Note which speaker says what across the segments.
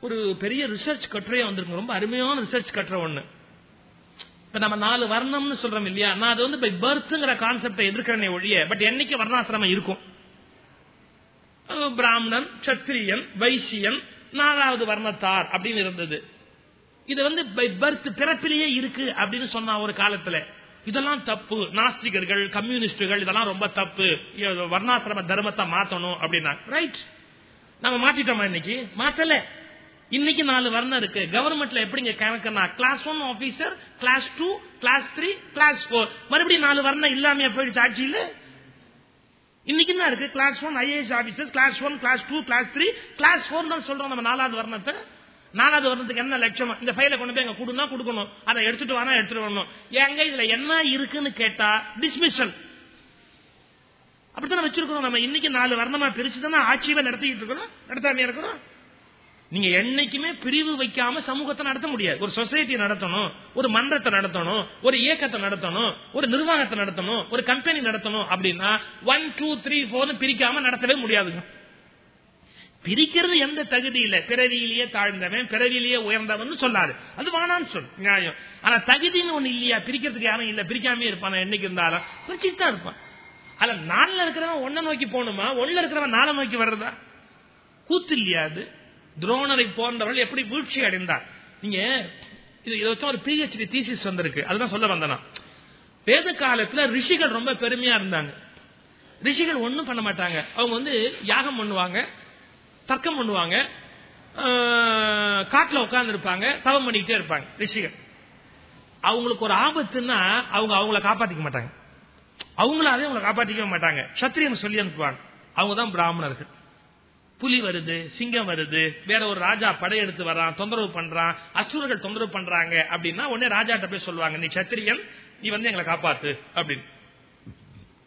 Speaker 1: ஒரு பெரிய ரிசர்ச் கட்டுரையா வந்திருக்கு ரொம்ப அருமையான ரிசர்ச் கட்டுரை ஒண்ணு. இப்ப நம்ம நாலு வர்ணம்னு சொல்றோம் இல்லையா? நான் அது வந்து பர்த்ங்கிற கான்செப்டை எதிர்க்கிறனே ஒழிய பட் என்னைக்கு வர்ணாசிரமம் இருக்கும்? பிராமணன் சத்திரியன் வைசியன் நாலாவது வர்ணத்தார் அப்படின்னு இருந்தது. இது வந்து பை பர்த் பிறப்பிலேயே இருக்கு அப்படின்னு சொன்னா ஒரு காலத்துல. இதெல்லாம் தப்பு. நாஸ்திகர்கள் கம்யூனிஸ்டுகள் இதெல்லாம் ரொம்ப தப்பு. வர்ணாசிரம தர்மத்தை மாத்தணும் அப்படின்னா ரைட் நம்ம மாத்திட்டோமா இன்னைக்கு? மாத்தல. இன்னைக்கு நாலு வர்ணம் இருக்கு. கவர்மெண்ட்ல எப்படிங்க கணக்குன்னா class one officer class two class three class four மறுபடியும் நாலு வர்ணம் இல்லாம போயிடுச்சு ஆட்சியில்? இன்னைக்கு என்ன இருக்கு? Class one IAS officer class one class two class three class four தான் சொல்றோம் நம்ம நாலாவது வர்ணத்தை நாலாவது வர்ணத்துக்கு என்ன லட்சம்? இந்த ஃபைல கொண்டு போய் எங்க கொடுனா கொடுக்கணும். அதை எடுத்துட்டு வானா எடுத்துட்டு வரணும். எங்க இதுல என்ன இருக்குன்னு கேட்டா டிஸ்மிஷன் அப்படித்தான் வச்சிருக்கிறோம் நம்ம. இன்னைக்கு நாலு வர்ணமா பிரிச்சுதான் ஆட்சியை நடத்திட்டு இருக்கிறோம் நடத்தாமே இருக்கிறோம்? நீங்க என்னைக்குமே பிரிவு வைக்காம சமூகத்தை நடத்த முடியாது. ஒரு சொசைட்டி நடத்தணும் ஒரு மன்றத்தை நடத்தணும் ஒரு இயக்கத்தை நடத்தணும் ஒரு நிர்வாகத்தை நடத்தணும் ஒரு கம்பெனி நடத்தணும் அப்படின்னா ஒன் டூ த்ரீ போர் பிரிக்காம நடத்தவே முடியாதுங்க. பிரிக்கிறது எந்த தகுதி இல்ல. பிறவியிலேயே தாழ்ந்தவன் பிறவியிலேயே உயர்ந்தவன் சொல்லாது. அது வானான்னு சொல் நியாயம். ஆனா தகுதின்னு ஒண்ணு இல்லையா? பிரிக்கிறதுக்கு யாரும் இல்ல. பிரிக்காம இருப்பான்? என்னைக்கு இருந்தாலும். பிரிச்சுட்டு இருப்பான். அல்ல நாலுல இருக்கிறவன் ஒன்ன நோக்கி போகணுமா? ஒன்னுல இருக்கிறவன் நாளை நோக்கி வர்றதா? கூத்து இல்லையா அது? துரோணரை போன்றவர்கள் எப்படி வீழ்ச்சி அடைந்தார்? நீங்க இது இதை வச்சு ஒரு பிஹெச்டி தீசிஸ் வந்திருக்கு. அதுதான் சொல்ல வந்தனா. வேத காலத்துல ரிஷிகள் ரொம்ப பெருமையா இருந்தாங்க. ரிஷிகள் ஒண்ணும் பண்ண மாட்டாங்க. அவங்க வந்து யாகம் பண்ணுவாங்க தர்க்கம் பண்ணுவாங்க காட்டில் காட்டுல உட்கார்ந்து இருப்பாங்க தவம் பண்ணிக்கிட்டே இருப்பாங்க ரிஷிகள். அவங்களுக்கு ஒரு ஆபத்துன்னா அவங்க அவங்கள காப்பாத்திக்க மாட்டாங்க. அவங்களாவே அவங்களை காப்பாற்றிக்கவே மாட்டாங்க. சத்திரியன் சொல்லி அனுப்புவாங்க. அவங்க தான் பிராமணர்கள். புலி வருது சிங்கம் வருது வேற ஒரு ராஜா படையெடுத்து வரான் தொந்தரவு பண்றான் அசுரர்கள் தொந்தரவு பண்றாங்க அப்படின்னா உடனே ராஜாட்ட போய் சொல்லுவாங்க நீ சத்திரியன் நீ வந்து எங்களை காப்பாத்து அப்படின்னு.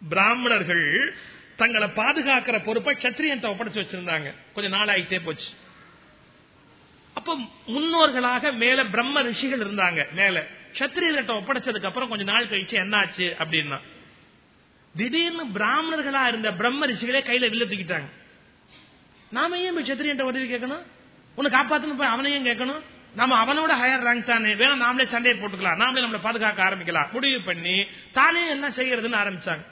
Speaker 1: பிராமணர்கள் தங்களை பாதுகாக்கிற பொறுப்பை சத்திரியன் ஒப்படைச்சு வச்சிருந்தாங்க. கொஞ்சம் நாள் ஆயிட்டே போச்சு. அப்ப முன்னோர்களாக மேல பிரம்ம ரிஷிகள் இருந்தாங்க மேல. சத்திரியர்கிட்ட ஒப்படைச்சதுக்கு அப்புறம் கொஞ்ச நாள் கழிச்சு என்னாச்சு அப்படின்னா திடீர்னு பிராமணர்களா இருந்த பிரம்ம ரிஷிகளே கையில வில்ல தூக்கிட்டாங்க. நாம ஏன் போய் சத்திரியன்ட்ட உதவி கேட்கணும்? உன்னை காப்பாத்தணும் போய் அவனையும் கேட்கணும்? நாம அவனோட ஹையர் ரேங்க் தானே. வேணா நாமளே சண்டையை போட்டுக்கலாம். நாமளே நம்மளை பாதுகாக்க ஆரம்பிக்கலாம். முடிவு பண்ணி தானே என்ன செய்யறதுன்னு ஆரம்பிச்சாங்க.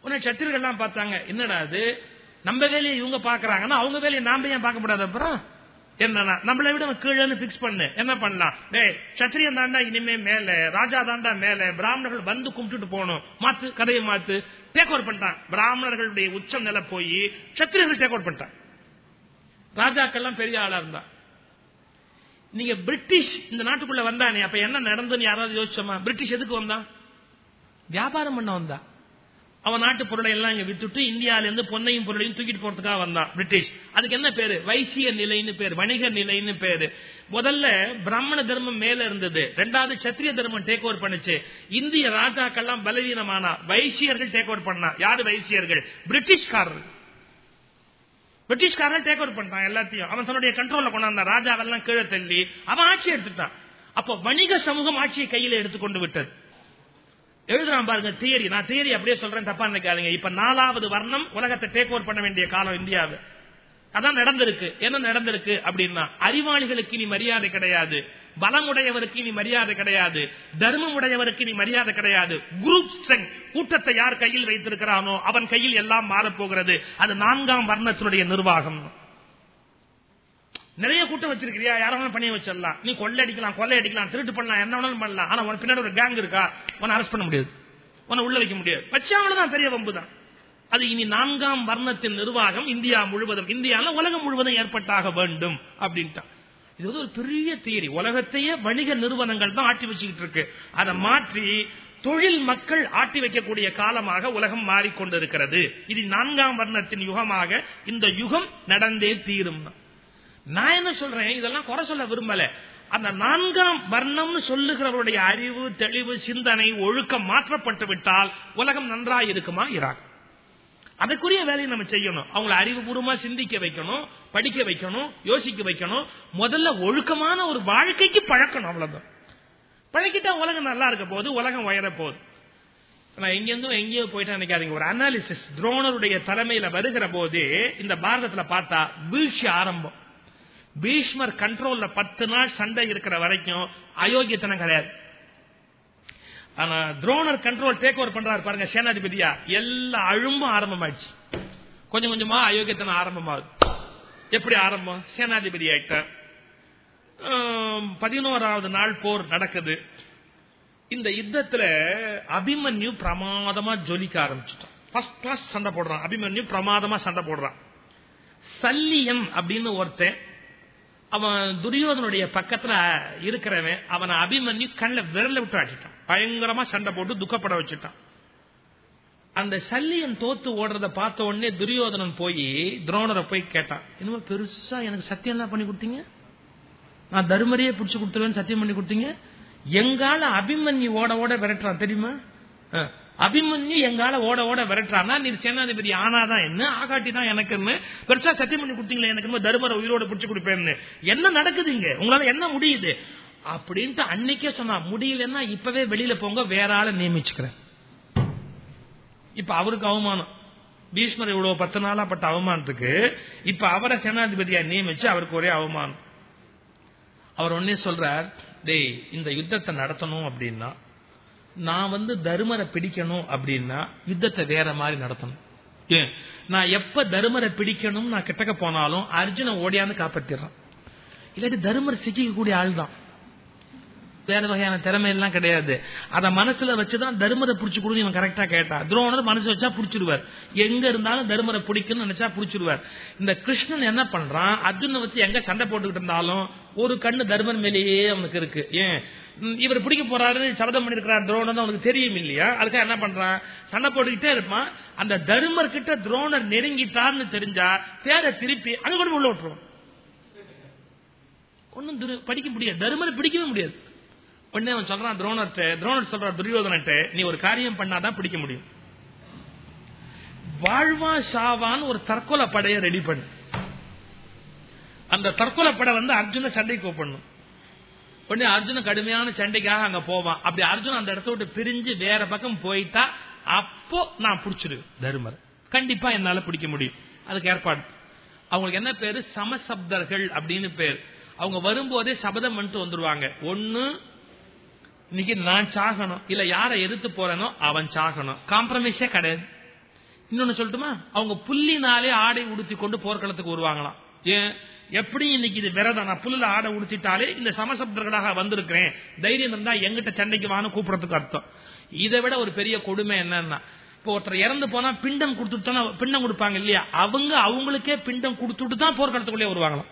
Speaker 1: உன்னை சத்திரிகள் எல்லாம் பார்த்தாங்க. என்னடா அது? நம்ம வேலையை இவங்க பாக்குறாங்கன்னா அவங்க வேலையை நாம ஏன் பார்க்க முடியாது அப்புறம்? என்னன்னா நம்மளை விட கீழே பிக்ஸ் பண்ணு. என்ன பண்ணலாம்? டே சத்திரியன் தாண்டா இனிமே மேல ராஜா தாண்டா மேல பிராமணர்கள் வந்து கும்பிட்டுட்டு போகணும். மாத்து கதையை மாத்து. டேக் ஓவர் பண்ணிட்டான். பிராமணர்களுடைய உச்சம் நில போய் சத்திரியர்கள் டேக் ஓவர் பண்ணிட்டான். ராஜாக்கள்லாம் பெரிய ஆளா இருந்தா. நீங்க பிரிட்டிஷ் இந்த நாட்டுக்குள்ள வந்தானே அப்ப என்ன நடந்துன்னு யாராவது யோசிச்சோமா? பிரிட்டிஷ் எதுக்கு வந்தான் வியாபாரம் பண்ண வந்தா. அவன் நாட்டு பொருளை எல்லாம் இங்க வித்துட்டு இந்தியால இருந்து பொன்னையும் பொருளையும் தூக்கிட்டு போறதுக்காக வந்தான் பிரிட்டிஷ். அதுக்கு என்ன பேரு? வைசிய நிலைன்னு பேரு வணிக நிலைன்னு பேரு. முதல்ல பிராமண தர்மம் மேல இருந்தது. ரெண்டாவது சத்திரிய தர்மம் டேக் ஓவர் பண்ணுச்சு. இந்திய ராஜாக்கள்லாம் பலவீனமானா வைசியர்கள் டேக் ஓவர் பண்ணா. யாரு வைசியர்கள் பிரிட்டிஷ்காரர்கள். பிரிட்டிஷ்காரன் டேக் ஓவர் பண்ணிட்டான் எல்லாத்தையும். அவன் தன்னுடைய கண்ட்ரோல்ல கொண்டாந்தான். ராஜாவெல்லாம் கீழே தள்ளி அவன் ஆட்சி எடுத்துட்டான். அப்போ வணிக சமூகம் ஆட்சியை கையில எடுத்துக்கொண்டு விட்டது. எழுதுறான் பாருங்க தியரி நான் தியரி அப்படியே சொல்றேன் தப்பா நினைக்காதீங்க. இப்ப நாலாவது வர்ணம் உலகத்தை டேக் ஓவர் பண்ண வேண்டிய காலம் இந்தியாவில். அதான் நடந்திருக்கு. என்ன நடந்திருக்கு அப்படின்னா அறிவாளிகளுக்கு இனி மரியாதை கிடையாது. பலமுடையவருக்கு இனி மரியாதை கிடையாது. தர்மம் உடையவருக்கு இனி மரியாதை கிடையாது. குரூப் ஸ்ட்ரெங் கூட்டத்தை யார் கையில் வைத்திருக்கிறானோ அவன் கையில் எல்லாம் மாறப்போகிறது. அது நான்காம் வர்ணத்தினுடைய நிர்வாகம். நிறைய கூட்டம் வச்சிருக்கிறியா? யாரும் பண்ணி வச்சிடலாம். நீ கொள்ளை அடிக்கலாம் கொள்ளை அடிக்கலாம் திருட்டு பண்ணலாம் என்ன வேணாலும் பண்ணலாம். ஆனா உனக்கு பின்னாடி ஒரு கேங் இருக்கா? உன்னை அரெஸ்ட் பண்ண முடியாது. உன்னை உள்ள வைக்க முடியாது. வச்சாவளதான் பெரிய வம்பு தான் அது இனி நான்காம் வர்ணத்தின் நிர்வாகம் இந்தியா முழுவதும். இந்தியாவில் உலகம் முழுவதும் ஏற்பட்டாக வேண்டும் அப்படின்ட்டான். இது வந்து ஒரு பெரிய தியரி உலகத்தையே வணிக நிறுவனங்கள் தான் ஆட்டி வச்சுக்கிட்டு இருக்கு. அதை மாற்றி தொழில் மக்கள் ஆட்டி வைக்கக்கூடிய காலமாக உலகம் மாறிக்கொண்டிருக்கிறது. இது நான்காம் வர்ணத்தின் யுகமாக இந்த யுகம் நடந்தே தீரும். நான் என்ன சொல்றேன்? இதெல்லாம் குறை சொல்ல விரும்பல. அந்த நான்காம் வர்ணம்னு சொல்லுகிறவருடைய அறிவு தெளிவு சிந்தனை ஒழுக்கம் மாற்றப்பட்டு விட்டால் உலகம் நன்றாக இருக்குமா இராக் அதுக்குரிய வேலையை நம்ம செய்யணும். அவங்கள அறிவுபூர்வமா சிந்திக்க வைக்கணும் படிக்க வைக்கணும் யோசிக்க வைக்கணும். முதல்ல ஒழுக்கமான ஒரு வாழ்க்கைக்கு பழக்கணும் அவ்வளவுதான். பழக்கிட்டா உலகம் நல்லா இருக்க போகுது உலகம் உயர போகுது. நான் எங்கேருந்தும் எங்கேயோ போயிட்டா நினைக்காதீங்க. ஒரு அனாலிசிஸ் துரோணருடைய தலைமையில வருகிற போது இந்த பாரதத்துல பார்த்தா வீழ்ச்சி ஆரம்பம். பீஷ்மர் கண்ட்ரோல்ல பத்து நாள் சண்டை இருக்கிற வரைக்கும் அயோக்கியத்தனம் கிடையாது. ஆனா துரோணர் கண்ட்ரோல் டேக் ஓவர் பண்றாரு பாருங்க சேனாதிபதியா. எல்லா அழும்பும் ஆரம்பமாயிடுச்சு. கொஞ்சம் கொஞ்சமா அயோக்கியத்தனம் ஆரம்பமாகுது. எப்படி ஆரம்பம்? சேனாதிபதி ஆயிட்டார் பதினோராவது நாள் போர் நடக்குது. இந்த யுத்தத்துல அபிமன்யு பிரமாதமா ஜொலிக்க ஆரம்பிச்சுட்டான். ஃபர்ஸ்ட் கிளாஸ் சண்டை போடுறான். அபிமன்யு பிரமாதமா சண்டை போடுறான். சல்லியன் அப்படின்னு ஒருத்தன் அவன் துரியோதனுடைய பக்கத்துல இருக்கிறவன் அவனை அபிமன்யு கண்ணில் விரல விட்டு ஆட்டிட்டான் பயங்கரமா சண்டை போட்டு துக்கப்பட வச்சுட்டான். அந்த சல்லியன் தோத்து ஓடுறத பார்த்த உடனே துரியோதனன் போய் துரோணரை போய் கேட்டான். இன்னும் பெருசா எனக்கு சத்தியம் எல்லாம் பண்ணி கொடுத்தீங்க? நான் தருமரையே பிடிச்சு கொடுத்துருவேன் சத்தியம் பண்ணி கொடுத்தீங்க? எங்கால அபிமன்யு ஓட ஓட விரட்டுறான் தெரியுமா? அபிமன்யு எங்கால ஓட ஓட விரட்டுறான்னா நீ சேனாதிபதி ஆனாதான் என்ன ஆகாட்டி தான் எனக்குன்னு பெருசா சத்தியம் பண்ணி கொடுத்தீங்களே எனக்கு தருமர தருமரை உயிரோட பிடிச்சு கொடுப்பேன்னு. என்ன நடக்குது இங்க? உங்களால என்ன முடியுது? அப்படின்ட்டு அன்னைக்கே சொன்னா முடியலன்னா இப்பவே வெளியில போங்க வேற ஆளை நியமிச்சுக்கிறேன். இப்ப அவருக்கு அவமானம். பீஷ்மர் இவ்வளவு பத்து நாளா பட்ட அவமானத்துக்கு இப்ப அவரை சேனாதிபதியா நியமிச்சு அவருக்கு ஒரே அவமானம். அவர் ஒன்னே சொல்றார் டேய் இந்த யுத்தத்தை நடத்தணும் அப்படின்னா நான் வந்து தருமரை பிடிக்கணும் அப்படின்னா யுத்தத்தை வேற மாதிரி நடத்தணும். ஏன்? நான் எப்ப தருமரை பிடிக்கணும் நான் கிட்டக்க போனாலும் அர்ஜுன ஓடியாந்து காப்பாத்திடுறான். இல்லாட்டி தருமர் சிக்கிக்கக்கூடிய ஆள் தான் வேற வகையான திறமை எல்லாம் கிடையாது. அதை மனசுல வச்சுதான் தர்மரை பிடிச்சு கொடுங்க இவன் கரெக்டா கேட்டா. துரோணர் மனசு வச்சா பிடிச்சிருவார் எங்க இருந்தாலும் தர்மரை பிடிக்குன்னு நினைச்சா பிடிச்சிருவார் இந்த கிருஷ்ணன் என்ன பண்றான்? அர்ஜுனை வச்சு எங்க சண்டை போட்டுக்கிட்டு இருந்தாலும் ஒரு கண்ணு தர்மன் மேலேயே அவனுக்கு இருக்கு. ஏன்? இவர் பிடிக்க போறாரு சபதம் பண்ணிருக்கிறார் துரோணர் அவனுக்கு தெரியும் இல்லையா? அதுக்காக என்ன பண்றான்? சண்டை போட்டுக்கிட்டே இருப்பான். அந்த தர்மர் கிட்ட துரோணர் நெருங்கிட்டார்னு தெரிஞ்சா தேர திருப்பி அங்க கொண்டு உள்ள விட்டுருவோம் ஒன்னும் துரு- படிக்க முடியாது. தர்மரை பிடிக்கவே முடியாது. உடனே அவன் சொல்றான் துரோணர்ட்ட துரோணர் சொல்றான் துரியோதனட்ட நீ ஒரு காரியம் பண்ணாதான் பிடிக்க முடியும். வாழ்வா சாவான்னு ஒரு தற்கொலை படையை ரெடி பண்ணு. அந்த தற்கொலை படை வந்து அர்ஜுன சண்டைக்கு கூப்பிடணும் உடனே அர்ஜுன கடுமையான சண்டைக்காக அங்க போவான். அப்படி அர்ஜுன் அந்த இடத்த விட்டு பிரிஞ்சு வேற பக்கம் போயிட்டா அப்போ நான் பிடிச்சிருவேன் தருமர். கண்டிப்பா என்னால பிடிக்க முடியும். அதுக்கு ஏற்பாடு. அவங்களுக்கு என்ன பேரு? சமசப்தர்கள் அப்படின்னு பேர். அவங்க வரும்போதே சபதம் வந்துட்டு வந்துருவாங்க. ஒன்னு இன்னைக்கு நான் சாகணும். இல்ல யாரை எதிர்த்து போறேனோ அவன் சாகணும். காம்ப்ரமைஸே கிடையாது. இன்னொன்னு சொல்லட்டுமா? அவங்க புள்ளினாலே ஆடை உடுத்தி கொண்டு போர்க்களத்துக்கு வருவாங்களாம். ஏன்? எப்படி இன்னைக்கு இது விரதம். நான் புல்ல ஆடை உடுத்திட்டாலே இந்த சமசப்தர்களாக வந்திருக்கிறேன். தைரியம் இருந்தா எங்கிட்ட சண்டைக்கு வான்னு கூப்பிடறதுக்கு அர்த்தம். இதை விட ஒரு பெரிய கொடுமை என்னன்னா இப்போ ஒருத்தர் இறந்து போனா பிண்டம் கொடுத்துட்டு பிண்டம் கொடுப்பாங்க இல்லையா? அவங்க அவங்களுக்கே பிண்டம் கொடுத்துட்டு தான் போர்க்களத்துக்குள்ளே வருவாங்களாம்.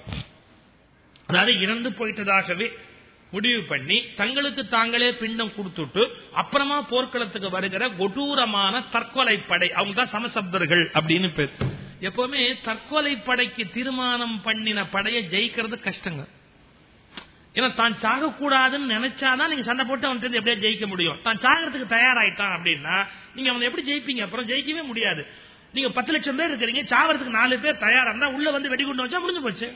Speaker 1: அதாவது இறந்து போயிட்டதாகவே முடிவு பண்ணி தங்களுக்கு தாங்களே பிண்டம் கொடுத்துட்டு அப்புறமா போர்க்களத்துக்கு வருகிற கொடூரமான தற்கொலை படை அவங்க தான் சமசப்தர்கள் அப்படின்னு பேர். எப்பவுமே தற்கொலை படைக்கு தீர்மானம் பண்ணின படையை ஜெயிக்கிறது கஷ்டங்க. ஏன்னா தான் சாகக்கூடாதுன்னு நினைச்சாதான் நீங்க சண்டை போட்டு அவன் எப்படியா ஜெயிக்க முடியும். தான் சாகிறதுக்கு தயாராயிட்டான் அப்படின்னா நீங்க அவனை எப்படி ஜெயிப்பீங்க? அப்புறம் ஜெயிக்கவே முடியாது. நீங்க பத்து லட்சம் பேர் இருக்கிறீங்க சாகிறதுக்கு நாலு பேர் தயாரா இருந்தா உள்ள வந்து வெடிகுண்டு வச்சா முடிஞ்சு போச்சு.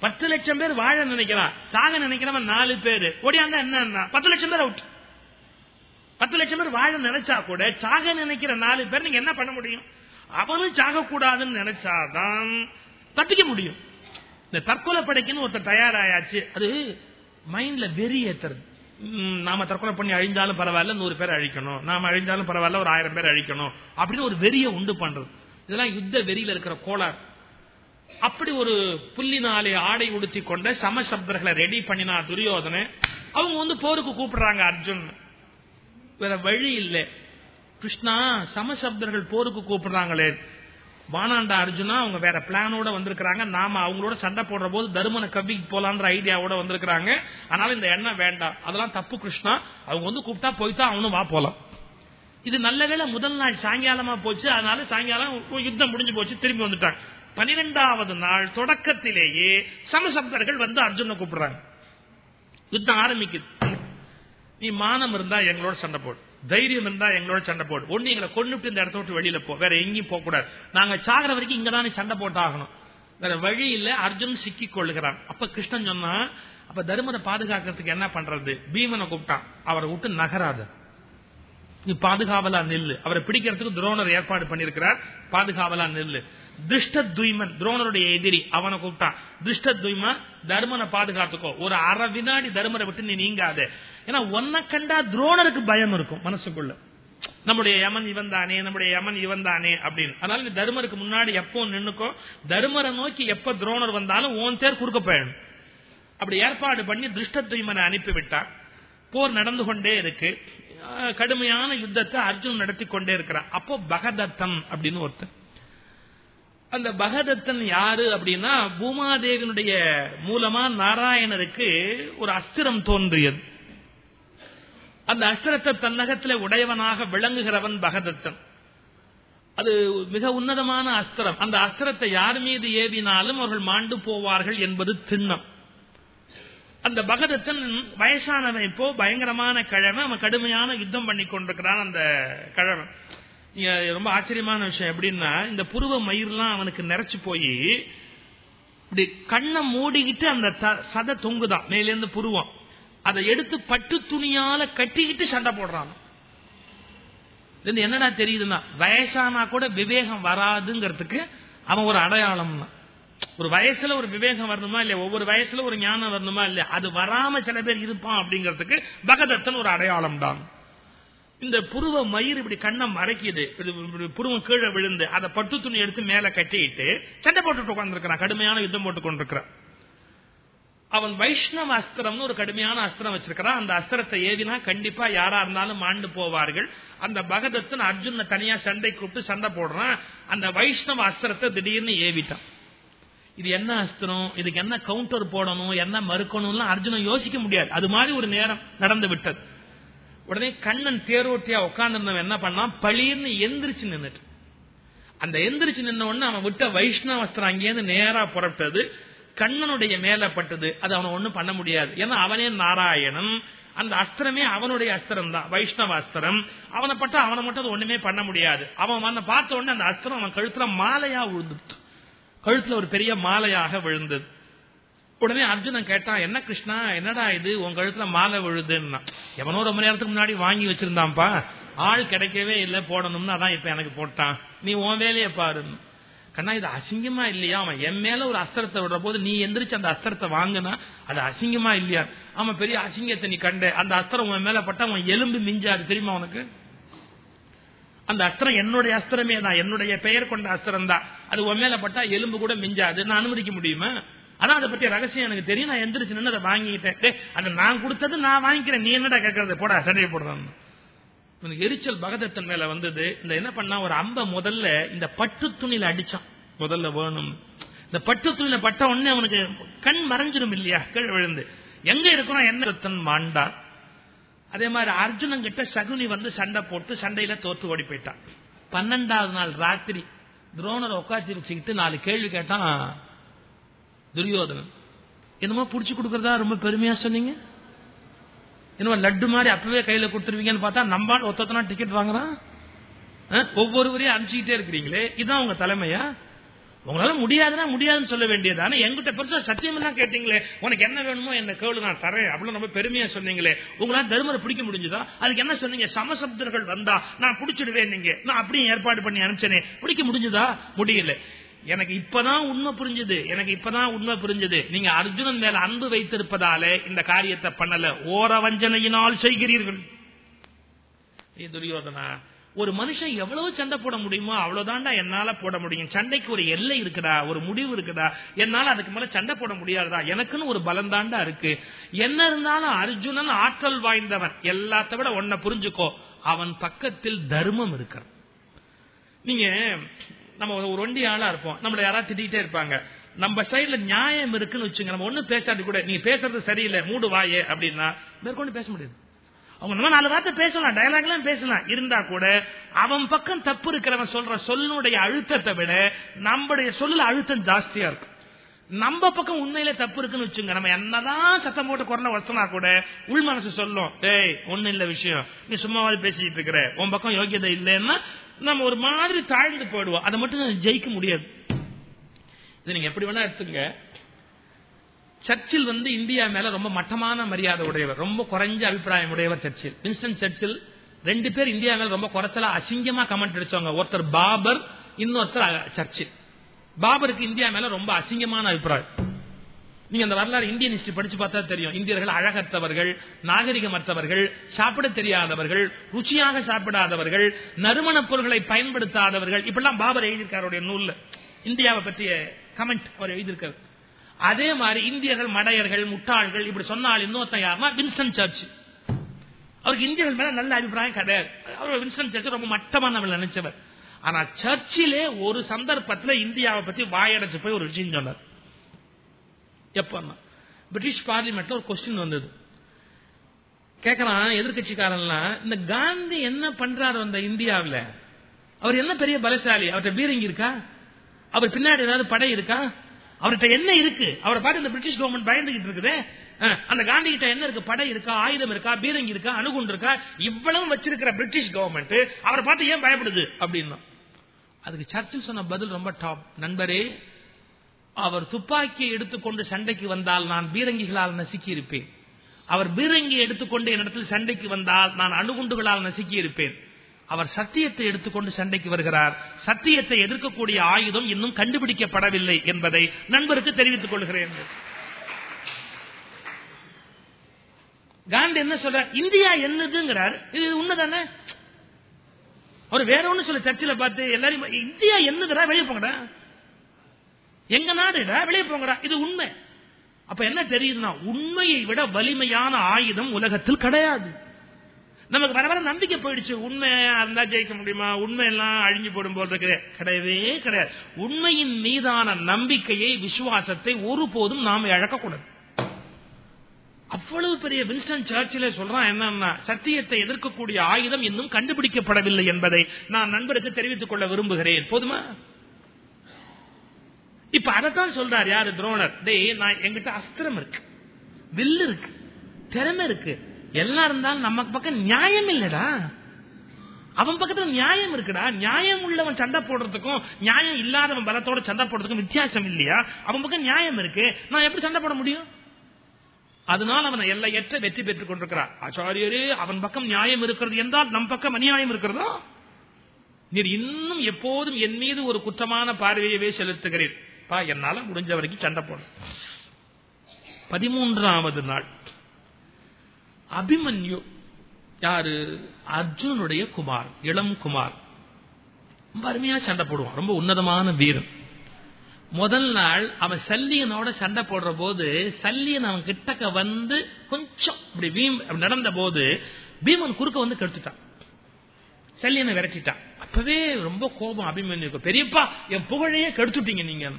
Speaker 1: பத்து லட்சம் பேர் வாழ நினைக்கிறான். சாக நினைக்கிறவன் நாலு பேர். ஓடியாந்தா என்ன பத்து லட்சம் பேர் அவுட் பத்து லட்சம் பேர் வாழ நினைச்சா கூட சாக நினைக்கிற நாலு பேர் நீங்க என்ன பண்ண முடியும்? அவனும் சாகக்கூடாதுன்னு நினைச்சாதான் தப்பிக்க முடியும். இந்த தற்கொலை படைக்குன்னு ஒருத்தர் தயாராயாச்சு. அது மைண்ட்ல வெறி ஏத்துறது. நாம தற்கொலை பண்ணி அழிந்தாலும் பரவாயில்ல நூறு பேர் அழிக்கணும். நாம அழிந்தாலும் பரவாயில்ல ஒரு ஆயிரம் பேர் அழிக்கணும். அப்படின்னு ஒரு வெறியை உண்டு பண்றது. இதெல்லாம் யுத்த வெறியில இருக்கிற கோளாறு. அப்படி ஒரு புள்ளினாலே ஆடை உடுத்தி கொண்ட சமசப்தர்களை ரெடி பண்ணினா துரியோதனை அவங்க வந்து போருக்கு கூப்பிடுறாங்க அர்ஜுன். வேற வழி இல்லை. கிருஷ்ணா சமசப்தர்கள் போருக்கு கூப்பிடுறாங்களே. வானாண்டா அர்ஜுனா அவங்க வேற பிளானோட வந்திருக்கிறாங்க. நாம அவங்களோட சண்டை போடுற போது தருமனை கவிக்கு போலான்ற ஐடியாவோட வந்திருக்கிறாங்க. அதனால இந்த எண்ணம் வேண்டாம். அதெல்லாம் தப்பு கிருஷ்ணா. அவங்க வந்து கூப்பிட்டா போய்தான் அவனும் வா போலாம். இது நல்ல வேலை முதல் நாள் சாயங்காலமா போச்சு. அதனால சாயங்காலம் யுத்தம் முடிஞ்சு போச்சு. திரும்பி வந்துட்டாங்க. பனிரெண்டாவது நாள் தொடக்கத்திலேயே சமசப்தர்கள் வந்து அர்ஜுனை கூப்பிடுறாங்க. யுத்தம் ஆரம்பிக்குது. நீ மானம் இருந்தா எங்களோட சண்டை போடு. தைரியம் இருந்தா எங்களோட சண்டை போடு. ஒண்ணு எங்களை கொண்டுட்டு இந்த இடத்த விட்டு வெளியில போ. வேற எங்கேயும் போக கூடாது. நாங்க சாகிற வரைக்கும் இங்கதான் நீ சண்டை போட்டாகணும். வேற வழி இல்ல அர்ஜுன் சிக்கி கொள்ளுகிறான். அப்ப கிருஷ்ணன் சொன்னா அப்ப தர்மரை பாதுகாக்கிறதுக்கு என்ன பண்றது? பீமனை கூப்பிட்டான். அவரை விட்டு நகராது. நீ பாதுகாவலா நெல்லு. அவரை பிடிக்கிறதுக்கு துரோணர் ஏற்பாடு பண்ணிருக்கிறார் பாதுகாவலா நெல்லு. திருஷ்டத்வீமன் துய்மன் துரோணருடைய எதிரி அவனை கூப்பிட்டான். திருஷ்ட தர்மனை பாதுகாத்துக்கோ. ஒரு அரை வினாடி தர்மரை விட்டு நீ நீங்காது. ஏன்னா ஒன்ன கண்டா துரோணருக்கு பயம் இருக்கும் மனசுக்குள்ள. நம்முடைய யமன் இவன் தானே நம்முடைய யமன் இவன் தானே அப்படின்னு. அதனால நீ தர்மருக்கு முன்னாடி எப்போ நின்னுக்கோ தர்மரை நோக்கி எப்ப துரோணர் வந்தாலும் ஓன் தேர் குறுக்க போயிடும் அப்படி ஏற்பாடு பண்ணி திருஷ்டத்வீமனை அனுப்பிவிட்டான். போர் நடந்து கொண்டே இருக்கு. அஹ் கடுமையான யுத்தத்தை அர்ஜுன் நடத்தி கொண்டே இருக்கிறான். அப்போ பகதத்தன் அப்படின்னு ஒருத்தன். அந்த பகதத்தன் யாரு அப்படின்னா பூமாதேவனுடைய மூலமா நாராயணருக்கு ஒரு அஸ்திரம் தோன்றியது. அந்த அஸ்திரத்தை தன்னகத்தில் உடையவனாக விளங்குகிறவன் பகதத்தன். அது மிக உன்னதமான அஸ்திரம். அந்த அஸ்திரத்தை யார் மீது ஏவினாலும் அவர்கள் மாண்டு போவார்கள் என்பது திண்ணம். அந்த பகதத்தன் வயசானவன் இப்போ பயங்கரமான கிழமை. அவன் கடுமையான யுத்தம் பண்ணி கொண்டிருக்கிறான் அந்த கிழமை. ரொம்ப ஆச்சரியமான விஷயம் எப்படின்னா இந்த புருவ மயிர்லாம் அவனுக்கு நிறைச்சு போய் இப்படி கண்ணை மூடிக்கிட்டு அந்த த- சதை தொங்குதான். மேலேருந்து புருவம். அதை எடுத்து பட்டு துணியால கட்டிக்கிட்டு சண்டை போடுறான். என்னடா தெரியுதுன்னா வயசானா கூட விவேகம் வராதுங்கிறதுக்கு அவன் ஒரு அடையாளம் ஒரு வயசுல ஒரு விவேகம் வரணுமா இல்லையா? ஒவ்வொரு வயசுல ஒரு ஞானம் வரணுமா இல்லையா? அது வராம சில பேர் இருப்பான் அப்படிங்கிறதுக்கு பகதத்தன் ஒரு அடையாளம் தான் இந்த புருவ மயிர் இப்படி கண்ணை மறைக்குது புருவம் கீழே விழுந்து அதை பட்டு துணி எடுத்து மேல கட்டிட்டு சண்டை போட்டுட்டு உட்கார்ந்துருக்கிறான் கடுமையான யுத்தம் போட்டு கொண்டிருக்கிறான். அவன் வைஷ்ணவ அஸ்திரம்னு ஒரு கடுமையான அஸ்திரம் வச்சிருக்கிறான். அந்த அஸ்திரத்தை ஏவினா கண்டிப்பா யாரா இருந்தாலும் மாண்டு போவார்கள். அந்த பகதத்தன் அர்ஜுன தனியா சண்டை கூப்பிட்டு சண்டை போடுறான். அந்த வைஷ்ணவ அஸ்திரத்தை திடீர்னு ஏவிட்டான். இது என்ன அஸ்திரம்? இதுக்கு என்ன கவுண்டர் போடணும்? என்ன மறுக்கணும்லாம் அர்ஜுனன் யோசிக்க முடியாது. அது மாதிரி ஒரு நேரம் நடந்து விட்டது. உடனே கண்ணன் தேரோட்டியா உட்கார்ந்து என்ன பண்ணான்? பளிர்னு எந்திரிச்சு நின்றுட்டு அந்த எந்திரிச்சு நின்ன உடனே அவன் விட்ட வைஷ்ணவ அஸ்திரம் அங்கேயிருந்து நேரா புறப்பட்டது. கண்ணனுடைய மேல பட்டது. அது அவனை ஒண்ணும் பண்ண முடியாது. ஏன்னா அவனே நாராயணன். அந்த அஸ்திரமே அவனுடைய அஸ்திரம் தான் வைஷ்ணவ அஸ்திரம். அவனை பட்ட அவனை மட்டும் அது ஒண்ணுமே பண்ண முடியாது. அவன் அவனை பார்த்த உடனே அந்த அஸ்திரம் அவன் கழுத்துல மாலையா விழுந்துட்டு. கழுத்துல ஒரு பெரிய மாலையாக விழுந்தது. உடனே அர்ஜுனன் கேட்டான் என்ன கிருஷ்ணா என்னடா இது? உங்க கழுத்துல மாலை விழுதுன்னா. எவனோ ரொம்ப நேரத்துக்கு முன்னாடி வாங்கி வச்சிருந்தான்ப்பா. ஆள் கிடைக்கவே இல்லை போடணும்னு அதான் இப்ப எனக்கு போட்டான். நீ உன் வேலையை பாருன்னு. கண்ணா இது அசிங்கமா இல்லையா? அவன் என் மேல ஒரு அஸ்திரத்தை விடுற போது நீ எந்திரிச்சு அந்த அஸ்திரத்தை வாங்கினா அது அசிங்கமா இல்லையா? அவன் பெரிய அசிங்கத்தை நீ கண்ட. அந்த அஸ்திரம் உன் மேல பட்டா அவன் எலும்பு மிஞ்சாது. தெரியுமா உனக்கு? அந்த அஸ்திரம் என்னுடைய அஸ்திரமே தான். என்னுடைய பெயர் கொண்ட அஸ்திரம் தான் அது உன் மேல பட்டா எலும்பு கூட மிஞ்சாது. நான் அனுமதிக்க முடியுமா? ஆனா அதை பத்தி ரகசியம் எனக்கு தெரியும். நான் எந்திரிச்சு நின்று அதை வாங்கிட்டேன் அதை நான் கொடுத்தது நான் வாங்கிக்கிறேன். நீ என்னடா கேட்கறது போடா சண்டையை போடுறான் இவனுக்கு எரிச்சல் பகதத்தன் மேல வந்தது. இந்த என்ன பண்ணா ஒரு அம்ப முதல்ல இந்த பட்டு துணியில அடிச்சான். முதல்ல வேணும். இந்த பட்டு துணியில பட்ட உடனே அவனுக்கு கண் மறைஞ்சிரும் இல்லையா? கீழ் விழுந்து. எங்க இருக்கிறோம்? என்ன? தன் மாண்டான். அதே மாதிரி அர்ஜுனன் கிட்ட சகுனி வந்து சண்டை போட்டு சண்டையில தோத்து ஓடி போயிட்டான். பன்னெண்டாவது நாள் ராத்திரி துரோணரை உட்காந்து நாலு கேள்வி கேட்டான். துரியோதனன். என்னமோ புடிச்சு கொடுக்கறதா ரொம்ப பெருமையா சொன்னீங்க? என்னமோ லட்டு மாதிரி அப்பவே கையில கொடுத்துருவீங்கன்னு பார்த்தா நம்பால் ஒத்தனா டிக்கெட் வாங்குறான். ஒவ்வொருவரையும் அனுப்பிச்சுக்கிட்டே இருக்கிறீங்களே இதுதான் உங்க தலைமையா? உங்களால முடியாதுன்னா முடியாதுன்னு சொல்ல வேண்டியது. ஆனா எங்கிட்ட பெருசா சத்தியம் எல்லாம் கேட்டீங்களே உனக்கு என்ன வேணுமோ என்ன கேளு நான் தரேன். அப்படின்னு ரொம்ப பெருமையா சொன்னீங்களே உங்களால தர்மரை பிடிக்க முடிஞ்சதா? அதுக்கு என்ன சொன்னீங்க? சமசப்தர்கள் வந்தா நான் பிடிச்சிடுவேன் நீங்க. நான் அப்படியே ஏற்பாடு பண்ணி அனுப்பிச்சேனே பிடிக்க முடிஞ்சதா? முடியல. எனக்கு இப்பதான் உண்மை புரிஞ்சது எனக்கு இப்பதான் உண்மை புரிஞ்சது. நீங்க அர்ஜுனன் மேல அன்பு வைத்திருப்பதாலே இந்த காரியத்தை பண்ணல. ஓர வஞ்சனையினால் செய்கிறீர்கள். துரியோதனா ஒரு மனுஷன் எவ்வளவு சண்டை போட முடியுமோ அவ்வளவுதான்டா என்னால போட முடியும். சண்டைக்கு ஒரு எல்லை இருக்குடா ஒரு முடிவு இருக்குடா என்னால அதுக்கு மேல சண்டை போட முடியாதா எனக்குன்னு ஒரு பலம் தாண்டா இருக்கு. என்ன இருந்தாலும் அர்ஜுனன் ஆற்றல் வாய்ந்தவன். எல்லாத்த விட ஒன்ன புரிஞ்சுக்கோ. அவன் பக்கத்தில் தர்மம் இருக்கிறான். நீங்க நம்ம ஒரு ஒண்டி ஆளா இருப்போம். நம்மள யாராவது திட்டிகிட்டே இருப்பாங்க. நம்ம சைடுல நியாயம் இருக்குன்னு வச்சுங்க நம்ம ஒண்ணும் பேசாது கூட. நீ பேசுறது சரியில்லை மூடு வாயே அப்படின்னா மேற்கொண்டு பேச முடியாது. அவங்க நம்ம நாலு வார்த்தை பேசலாம் டயலாக் எல்லாம் பேசலாம். இருந்தா கூட அவன் பக்கம் தப்பு இருக்கிறவன் சொல்ற சொல்லுடைய அழுத்தத்தை விட நம்முடைய சொல்லுல அழுத்தம் ஜாஸ்தியா இருக்கும். நம்ம பக்கம் உண்மையில தப்பு இருக்குன்னு வச்சுங்க நம்ம என்னதான் சத்தம் போட்டு குரல வசனா கூட உள் மனசு சொல்லும் டேய் ஒண்ணு இல்ல விஷயம். நீ சும்மாவது பேசிட்டு இருக்கிற. உன் பக்கம் யோகியதை இல்லைன்னா நம்ம ஒரு மாதிரி தாழ்ந்து போயிடுவோம். அதை மட்டும் ஜெயிக்க முடியாது. இது நீங்க எப்படி வேணா எடுத்துங்க சர்ச்சில் வந்து இந்தியா மேல ரொம்ப மட்டமான மரியாதை உடையவர் ரொம்ப குறைஞ்ச அபிப்பிராயம் உடையவர் சர்ச்சில். வின்ஸ்டன் சர்ச்சில் ரெண்டு பேர் இந்தியா மேல ரொம்ப குறைச்சலா அசிங்கமா கமெண்ட் அடிச்சவங்க. ஒருத்தர் பாபர் இன்னொருத்தர் சர்ச்சில். பாபருக்கு இந்தியா மேல ரொம்ப அசிங்கமான அபிப்பிராயம். நீங்க அந்த வரலாறு இந்தியன் ஹிஸ்டரி படிச்சு பார்த்தா தெரியும். இந்தியர்கள் அழகற்றவர்கள் நாகரிகமற்றவர்கள் சாப்பிட தெரியாதவர்கள் ருச்சியாக சாப்பிடாதவர்கள் நறுமணப் பொருட்களை பயன்படுத்தாதவர்கள். இப்படிலாம் பாபர் எழுதியிருக்காருடைய நூல்ல. இந்தியாவை பற்றிய கமெண்ட் அவர் எழுதியிருக்காரு. அதே மாதிரி இந்தியர்கள் மடையர்கள் முட்டாள்கள் இப்படி சொன்னால் இன்னொருத்தன் யாருன்னா வின்சன் சர்ச் அவருக்கு இந்தியர்கள் மேல நல்ல அபிப்பிராயம் கிடையாது. அவர் வின்சன் சர்ச் ரொம்ப மட்டமான நினைச்சவர். ஆனா சர்ச்சிலே ஒரு சந்தர்ப்பத்தில் இந்தியாவை பத்தி வாயடைச்சு போய் ஒரு விஷயம் சொன்னார். எப்பன்னா பிரிட்டிஷ் பார்லிமெண்ட்ல ஒரு கொஸ்டின் வந்தது. கேட்கலாம் எதிர்கட்சிக்காரன்லாம் இந்த காந்தி என்ன பண்றாரு அந்த இந்தியாவில்? அவர் என்ன பெரிய பலசாலி? அவர்கிட்ட பீரங்கி இருக்கா? அவர் பின்னாடி ஏதாவது படை இருக்கா? அவர்கிட்ட என்ன இருக்கு? அவரை பார்த்து இந்த பிரிட்டிஷ் கவர்மெண்ட் பயந்துகிட்டு இருக்குது. அந்த காந்தி கிட்ட என்ன இருக்கு? படை இருக்கா? ஆயுதம் இருக்கா? பீரங்கி இருக்கா? அணுகுண்டு இருக்கா? இவ்வளவு வச்சிருக்கிற பிரிட்டிஷ் கவர்மெண்ட் அவரை பார்த்து ஏன் பயப்படுது? அப்படின்னா. அதுக்கு சர்ச்சில் சொன்ன பதில் ரொம்ப டாப் நண்பரே அவர் துப்பாக்கியை எடுத்துக்கொண்டு சண்டைக்கு வந்தால் நான் பீரங்கிகளால் நசுக்கி இருப்பேன் அவர் பீரங்கி எடுத்துக்கொண்டு என்னிடத்தில் சண்டைக்கு வந்தால் நான் அணுகுண்டுகளால் நசுக்கி இருப்பேன் அவர் சத்தியத்தை எடுத்துக்கொண்டு சண்டைக்கு வருகிறார். சத்தியத்தை எதிர்க்கக்கூடிய ஆயுதம் இன்னும் கண்டுபிடிக்கப்படவில்லை என்பதை நண்பருக்கு தெரிவித்துக் கொள்கிறேன். காந்தி என்ன சொல்ற இந்தியா என்னதுங்கிறார். இது உண்மைதானே? அவர் வேற ஒண்ணு சொல்ல சர்ச்சில் பார்த்து எல்லாரும் இந்தியா என்னதுடா? வெளியே போங்கடா. எங்க நாடுடா வெளியே போங்கடா இது உண்மை. அப்ப என்ன தெரியுதுன்னா உண்மையை விட வலிமையான ஆயுதம் உலகத்தில் கிடையாது. நமக்கு வர வர நம்பிக்கை போயிடுச்சு. உண்மையா இருந்தா ஜெயிக்க முடியுமா? உண்மை எல்லாம் அழிஞ்சு போடும் போல் இருக்கு. கிடையவே கிடையாது. உண்மையின் மீதான நம்பிக்கையை விசுவாசத்தை ஒருபோதும் நாம் இழக்கக்கூடாது. அவ்வளவு பெரிய வின்ஸ்டன் சர்ச்சில சொல்றான் என்னன்னா சத்தியத்தை எதிர்க்கக்கூடிய ஆயுதம் இன்னும் கண்டுபிடிக்கப்படவில்லை என்பதை நான் நண்பருக்கு தெரிவித்துக் கொள்ள விரும்புகிறேன். போதுமா? இப்ப அதைத்தான் சொல்றாரு யாரு? துரோணர். டேய் நான் எங்கிட்ட அஸ்திரம் இருக்கு. வில்லு இருக்கு. திறமை இருக்கு. எல்லாம் இருந்தாலும் நம்ம பக்கம் நியாயம் இல்லடா. அவன் பக்கத்துல நியாயம் இருக்குடா. நியாயம் உள்ளவன் சண்டை போடுறதுக்கும் நியாயம் இல்லாதவன் பலத்தோட சண்டை போடுறதுக்கும் வித்தியாசம் இல்லையா? அவன் பக்கம் நியாயம் இருக்கு. நான் எப்படி சண்டை போட முடியும்? அதனால் அவன் எல்லையற்ற வெற்றி பெற்றுக் கொண்டிருக்கிறார். ஆச்சாரியரே அவன் பக்கம் நியாயம் இருக்கிறது என்றால் நம் பக்கம் அநியாயம் இருக்கிறதோ? நீர் இன்னும் எப்போதும் என் மீது ஒரு குற்றமான பார்வையவே செலுத்துகிறீர். பா என்னால முடிஞ்ச வரைக்கும் சண்டை போடும் பதிமூன்றாவது நாள். அபிமன்யு யாரு? அர்ஜுனுடைய குமார் இளம் குமார். ரொம்ப அருமையா சண்டை போடுவான். ரொம்ப உன்னதமான வீரன். முதல் நாள் அவன் சல்லியனோட சண்டை போடுற போது சல்லியன் அவன் கிட்டக்க வந்து கொஞ்சம் இப்படி வீம் நடந்த போது பீமன் குறுக்க வந்து கெடுத்துட்டான். சல்லியனை விரட்டிட்டான். அப்பவே ரொம்ப கோபம் அபிமன்யுக்கு. பெரியப்பா என் புகழையே கெடுத்துட்டீங்க நீங்க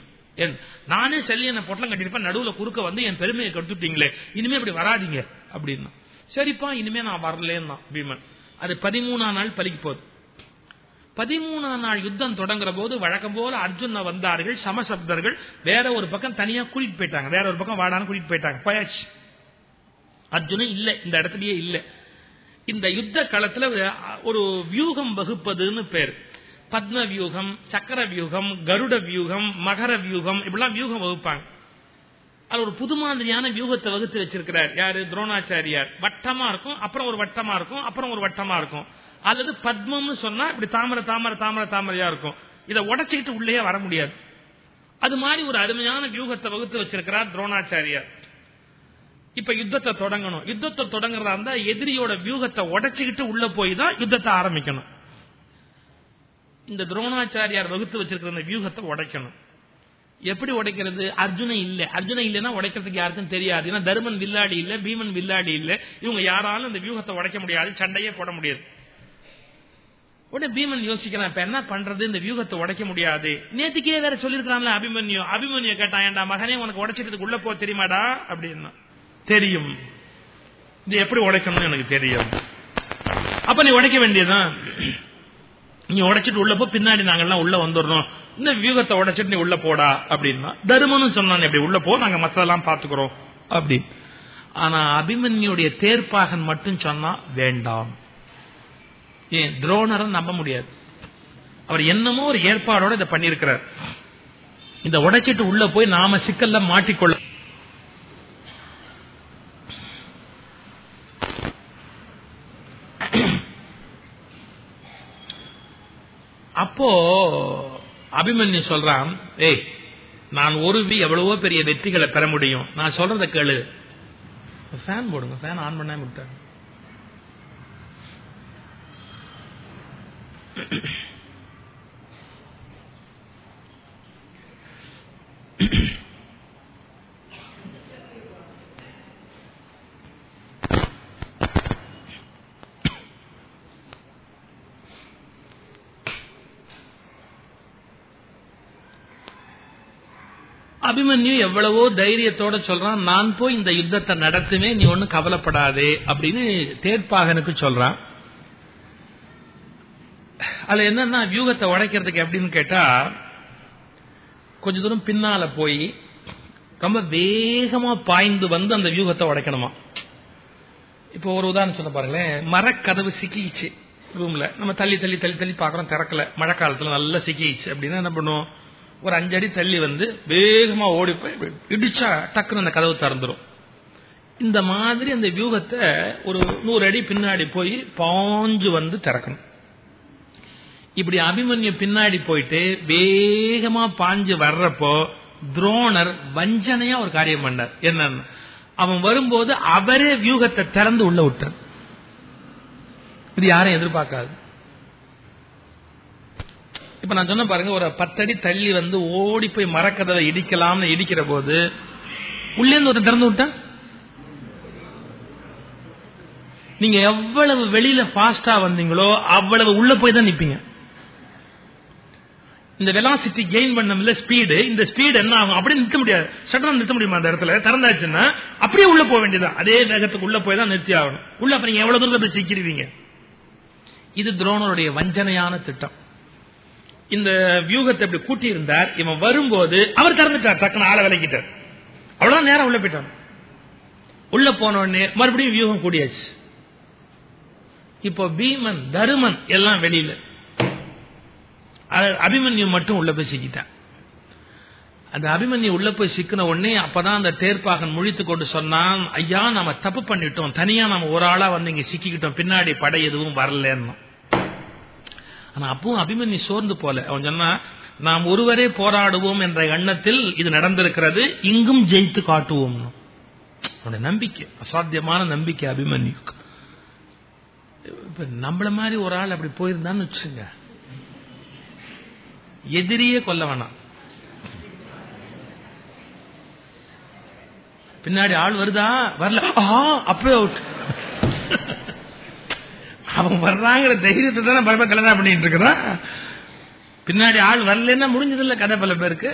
Speaker 1: நானே செல்லியனை பொட்டலம் கட்டிருப்பேன் நடுவுல குறுக்க வந்து என் பெருமையை கெடுத்துட்டீங்களே இனிமே இப்படி வராதிங்க அப்படின்னா. சரிப்பா இனிமே நான் வரலேன்னா பீமன். அது பதிமூணாம் நாள் பலிக்கு போகுது. பதிமூணாம் நாள் யுத்தம் தொடங்குற போது வழக்கம் போல அர்ஜுன வந்தார்கள் சமசப்தர்கள் வேற ஒரு பக்கம் தனியா கூட்டிட்டு போயிட்டாங்க. வேற ஒரு பக்கம் வாடான்னு கூட்டிட்டு போயிட்டாங்க. போயாச்சு. அர்ஜுனன் இல்ல இந்த இடத்துலயே இல்ல. இந்த யுத்த களத்துல ஒரு வியூகம் வகுப்பதுன்னு பேர். பத்ம வியூகம் சக்கர வியூகம் கருட வியூகம் மகர வியூகம் இப்படிலாம் வியூகம் வகுப்பாங்க. அது ஒரு புது மாதிரியான வியூகத்தை வகுத்து வச்சிருக்கிறார். யாரு? துரோணாச்சாரியார். வட்டமா இருக்கும் அப்புறம் ஒரு வட்டமா இருக்கும் அப்புறம் ஒரு வட்டமா இருக்கும். அல்லது பத்மம்னு சொன்னா இப்படி தாமரை தாமரை தாமரை தாமரையா இருக்கும். இதை உடச்சிக்கிட்டு உள்ளே வர முடியாது. அது மாதிரி ஒரு அருமையான வியூகத்தை வகுத்து வச்சிருக்கிறார் துரோணாச்சாரியார். இப்ப யுத்தத்தை தொடங்கணும். யுத்தத்தை தொடங்குறதா இருந்தா எதிரியோட வியூகத்தை உடச்சுக்கிட்டு உள்ள போய் தான் யுத்தத்தை ஆரம்பிக்கணும். இந்த துரோணாச்சாரியார் வகுத்து வச்சிருக்கிற அந்த வியூகத்தை உடைக்கணும். எப்படி உடைக்கிறது? அர்ஜுன இல்ல. அர்ஜுன இல்லைன்னா உடைக்கிறதுக்கு யாருக்கும் தெரியாது. ஏன்னா தர்மன் வில்லாடி இல்ல பீமன் வில்லாடி இல்ல. இவங்க யாராலும் இந்த வியூகத்தை உடைக்க முடியாது சண்டையே போட முடியாது. உடனே பீமன் யோசிக்கிறான் இப்ப என்ன பண்றது? இந்த வியூகத்தை உடைக்க முடியாது. நேத்துக்கே வேற சொல்லிருக்கான்ல அபிமன்யு. அபிமன்யு கேட்டான் ஏன்டா மகனே உனக்கு உடைச்சிட்டு உள்ள போ தெரியுமாடா? அப்படின்னா தெரியும். இது எப்படி உடைக்கணும்னு எனக்கு தெரியும். அப்ப நீ உடைக்க வேண்டியதுதான். நீ உடைச்சிட்டு உள்ள போ பின்னாடி நாங்கெல்லாம் உள்ள வந்துடணும். இந்த வியூகத்தை உடைச்சிட்டு நீ உள்ள போடா அப்படின்னா தருமனும் சொன்னான் இப்படி உள்ள போ நாங்க மத்ததெல்லாம் பாத்துக்கிறோம் அப்படி. ஆனா அபிமன்யுடைய தேர்ப்பாகன் மட்டும் சொன்னா வேண்டாம். ஏன்? துரோணரை நம்ப முடியாது. அவர் என்னமோ ஒரு ஏற்பாடோட இதை பண்ணிருக்கிறார் இந்த உடைச்சிட்டு உள்ள போய் நாம சிக்கல்ல மாட்டிக்கொள்ள அப்போ அபிமன்யு சொல்றான் ஏய் நான் ஒருவி எவ்வளவோ பெரிய வெற்றிகளை பெற முடியும். நான் சொல்றத கேளு. ஃபேன் போடுங்க ஃபேன் ஆன் பண்ணாம விட்டேன் அபிமன்யு எவ்வளவோ தைரியத்தோட சொல்றான் நான் போய் இந்த யுத்தத்தை நடத்துவேன் நீ ஒன்னும் கவலைப்படாதே அப்படின்னு தேர்ப்பாகனுக்கு சொல்றான். அதுல என்னன்னா வியூகத்தை உடைக்கிறதுக்கு எப்படின்னு கேட்டா கொஞ்ச தூரம் பின்னால போய் ரொம்ப வேகமா பாய்ந்து வந்து அந்த வியூகத்தை உடைக்கணுமா. இப்போ ஒரு உதாரணம் சொன்ன பாருங்களேன் மரக்கதவு சிக்கிச்சு ரூம்ல. நம்ம தள்ளி தள்ளி தள்ளி தள்ளி பாக்குறோம் திறக்கல. மழை காலத்துல நல்லா சிக்கிச்சு அப்படின்னா என்ன பண்ணுவோம்? ஒரு அஞ்சடி தள்ளி வந்து வேகமா ஓடி போய் இடிச்சா டக்குன்னு அந்த கதவு திறந்துரும். இந்த மாதிரி அந்த வியூகத்தை ஒரு நூறு அடி பின்னாடி போய் பாஞ்சு வந்து திறக்கணும். இப்படி அபிமன்யு பின்னாடி போயிட்டு வேகமா பாஞ்சு வர்றப்போ துரோணர் வஞ்சனையா ஒரு காரியம் பண்ணார். என்னன்னு? அவன் வரும்போது அவரே வியூகத்தை திறந்து உள்ள விட்டார். இது யாரும் எதிர்பார்க்காது. இப்ப நான் சொன்ன பாருங்க ஒரு பத்தடி தள்ளி வந்து ஓடி போய் மரக்கதவை இடிக்கலாம்னு இடிக்கிற போது உள்ளே இருந்து ஒரு திறந்து விட்டா நீங்க எவ்வளவு வெளியில பாஸ்டா வந்தீங்களோ அவ்வளவு உள்ள போய் தான் நிப்பீங்க. இந்த வெலாசிட்டி கெயின் பண்ணல ஸ்பீடு இந்த ஸ்பீடு என்ன ஆகும்? அப்படியே நிறுத்த முடியாது. சட்டம் நிறுத்த முடியுமா அந்த இடத்துல? திறந்தாச்சுன்னா அப்படியே உள்ள போக வேண்டியதான் அதே வேகத்துக்கு உள்ள போய் தான் நிறுத்தி ஆகணும். உள்ள அப்ப நீங்க எவ்வளவு தூரத்தை போய் சிக்கிடுவீங்க? இது துரோணருடைய வஞ்சனையான திட்டம். இந்த வியூகத்தை இப்படி கூட்டி இருந்தார் இவன் வரும்போது அவர் திறந்துட்டார் டக்குனு ஆளை விலகிட்டார் அவ்வளவு நேரம் உள்ள போயிட்டான். உள்ள போனோடனே மறுபடியும் வியூகம் கூடியாச்சு. இப்போ பீமன் தருமன் எல்லாம் வெளியில. அபிமன்யு மட்டும் உள்ள போய் சிக்கிட்டான். அந்த அபிமன்யு உள்ள போய் சிக்கின உடனே அப்பதான் அந்த தேர்ப்பாகன் முழித்து கொண்டு சொன்னான் ஐயா நாம தப்பு பண்ணிட்டோம். தனியா நாம ஒரு ஆளா வந்து இங்க சிக்கிக்கிட்டோம். பின்னாடி படை எதுவும் வரலன்னு. ஆனா அப்பவும் அபிமன்யு சோர்ந்து போல. அவன் சொன்னா நாம் ஒருவரே போராடுவோம் என்ற எண்ணத்தில் இது நடந்திருக்கிறது. இங்கும் ஜெயித்து காட்டுவோம். அவனுடைய நம்பிக்கை அசாத்தியமான நம்பிக்கை அபிமன்யுக்கு. இப்ப நம்மள மாதிரி ஒரு ஆள் அப்படி போயிருந்தான்னு வச்சுங்க எதிரியே கொல்ல வேணாம். பின்னாடி ஆள் வருதா? வரல. அப்பவே அவுட் அவன் வர்றாங்கிற தைரியத்தை தானே பல கல்யாணம் பண்ணிட்டு இருக்கிறான் பின்னாடி ஆள் வரலன்னா முடிஞ்சது இல்ல கதை பல பேருக்கு.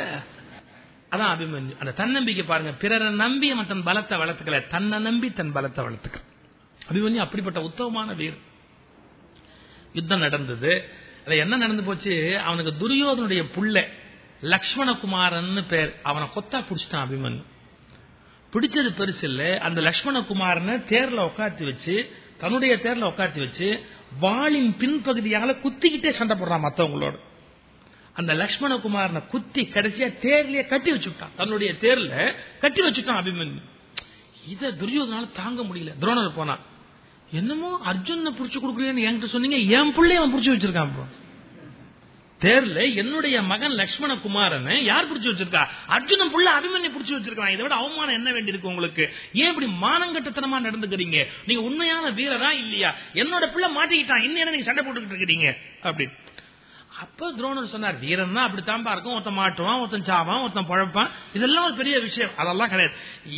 Speaker 1: அதான் அபிமன்யு. அந்த தன்னம்பிக்கை பாருங்க. பிறரை நம்பி அவன் தன் பலத்தை வளர்த்துக்கல. தன்னை நம்பி தன் பலத்தை வளர்த்துக்க அபிமன்யு அப்படிப்பட்ட உத்தமமான வீர் யுத்தம் நடந்தது. அதுல என்ன நடந்து போச்சு? அவனுக்கு துரியோதனுடைய புள்ள லக்ஷ்மணகுமாரன் பேர். அவனை கொத்தா பிடிச்சிட்டான் அபிமன்யு. பிடிச்சது பெருசு இல்ல. அந்த லக்ஷ்மணகுமாரனை தேர்ல உட்காத்தி வச்சு தன்னுடைய தேர்ல உட்காத்தி வச்சு வாளின் பின்பகுதியால குத்திக்கிட்டே சண்டை போடுறான் மத்தவங்களோட. அந்த லக்ஷ்மணகுமாரனை குத்தி கடைசியா தேர்லயே கட்டி வச்சுட்டான். தன்னுடைய தேர்ல கட்டி வச்சுட்டான் அபிமன்யு. இத துரியோதனால தாங்க முடியல. துரோணர் போனான். என்னமோ அர்ஜுன புடிச்சு கொடுக்குறீங்கன்னு என்கிட்ட சொன்னீங்க என் பிள்ளைய அவன் புடிச்சு வச்சிருக்கான் ப்ரோ. தேர்ல என்னுடைய மகன் லட்சுமண குமாரன் யார் பிடிச்சு வச்சிருக்கா? அர்ஜுனன் புள்ள அபிமன்யை பிடிச்சு வச்சிருக்கான். இதை விட அவமானம் என்ன வேண்டியிருக்கு உங்களுக்கு? ஏன் இப்படி மானங்கட்டத்தனமா நடந்துக்கிறீங்க? நீங்க உண்மையான வீரரா இல்லையா? என்னோட பிள்ளை மாட்டிக்கிட்டான். இன்னும் என்ன நீங்க சண்டை போட்டுக்கிட்டு இருக்கிறீங்க அப்படின்னு அப்ப துரோணர் சொன்னார் வீரன்னா அப்படித்தான் இருக்கும். ஒருத்தன் மாட்டுவான் ஒருத்தன் சாவான் ஒருத்தன் பழப்பான். இதெல்லாம் ஒரு பெரிய விஷயம். அதெல்லாம் கிடையாது.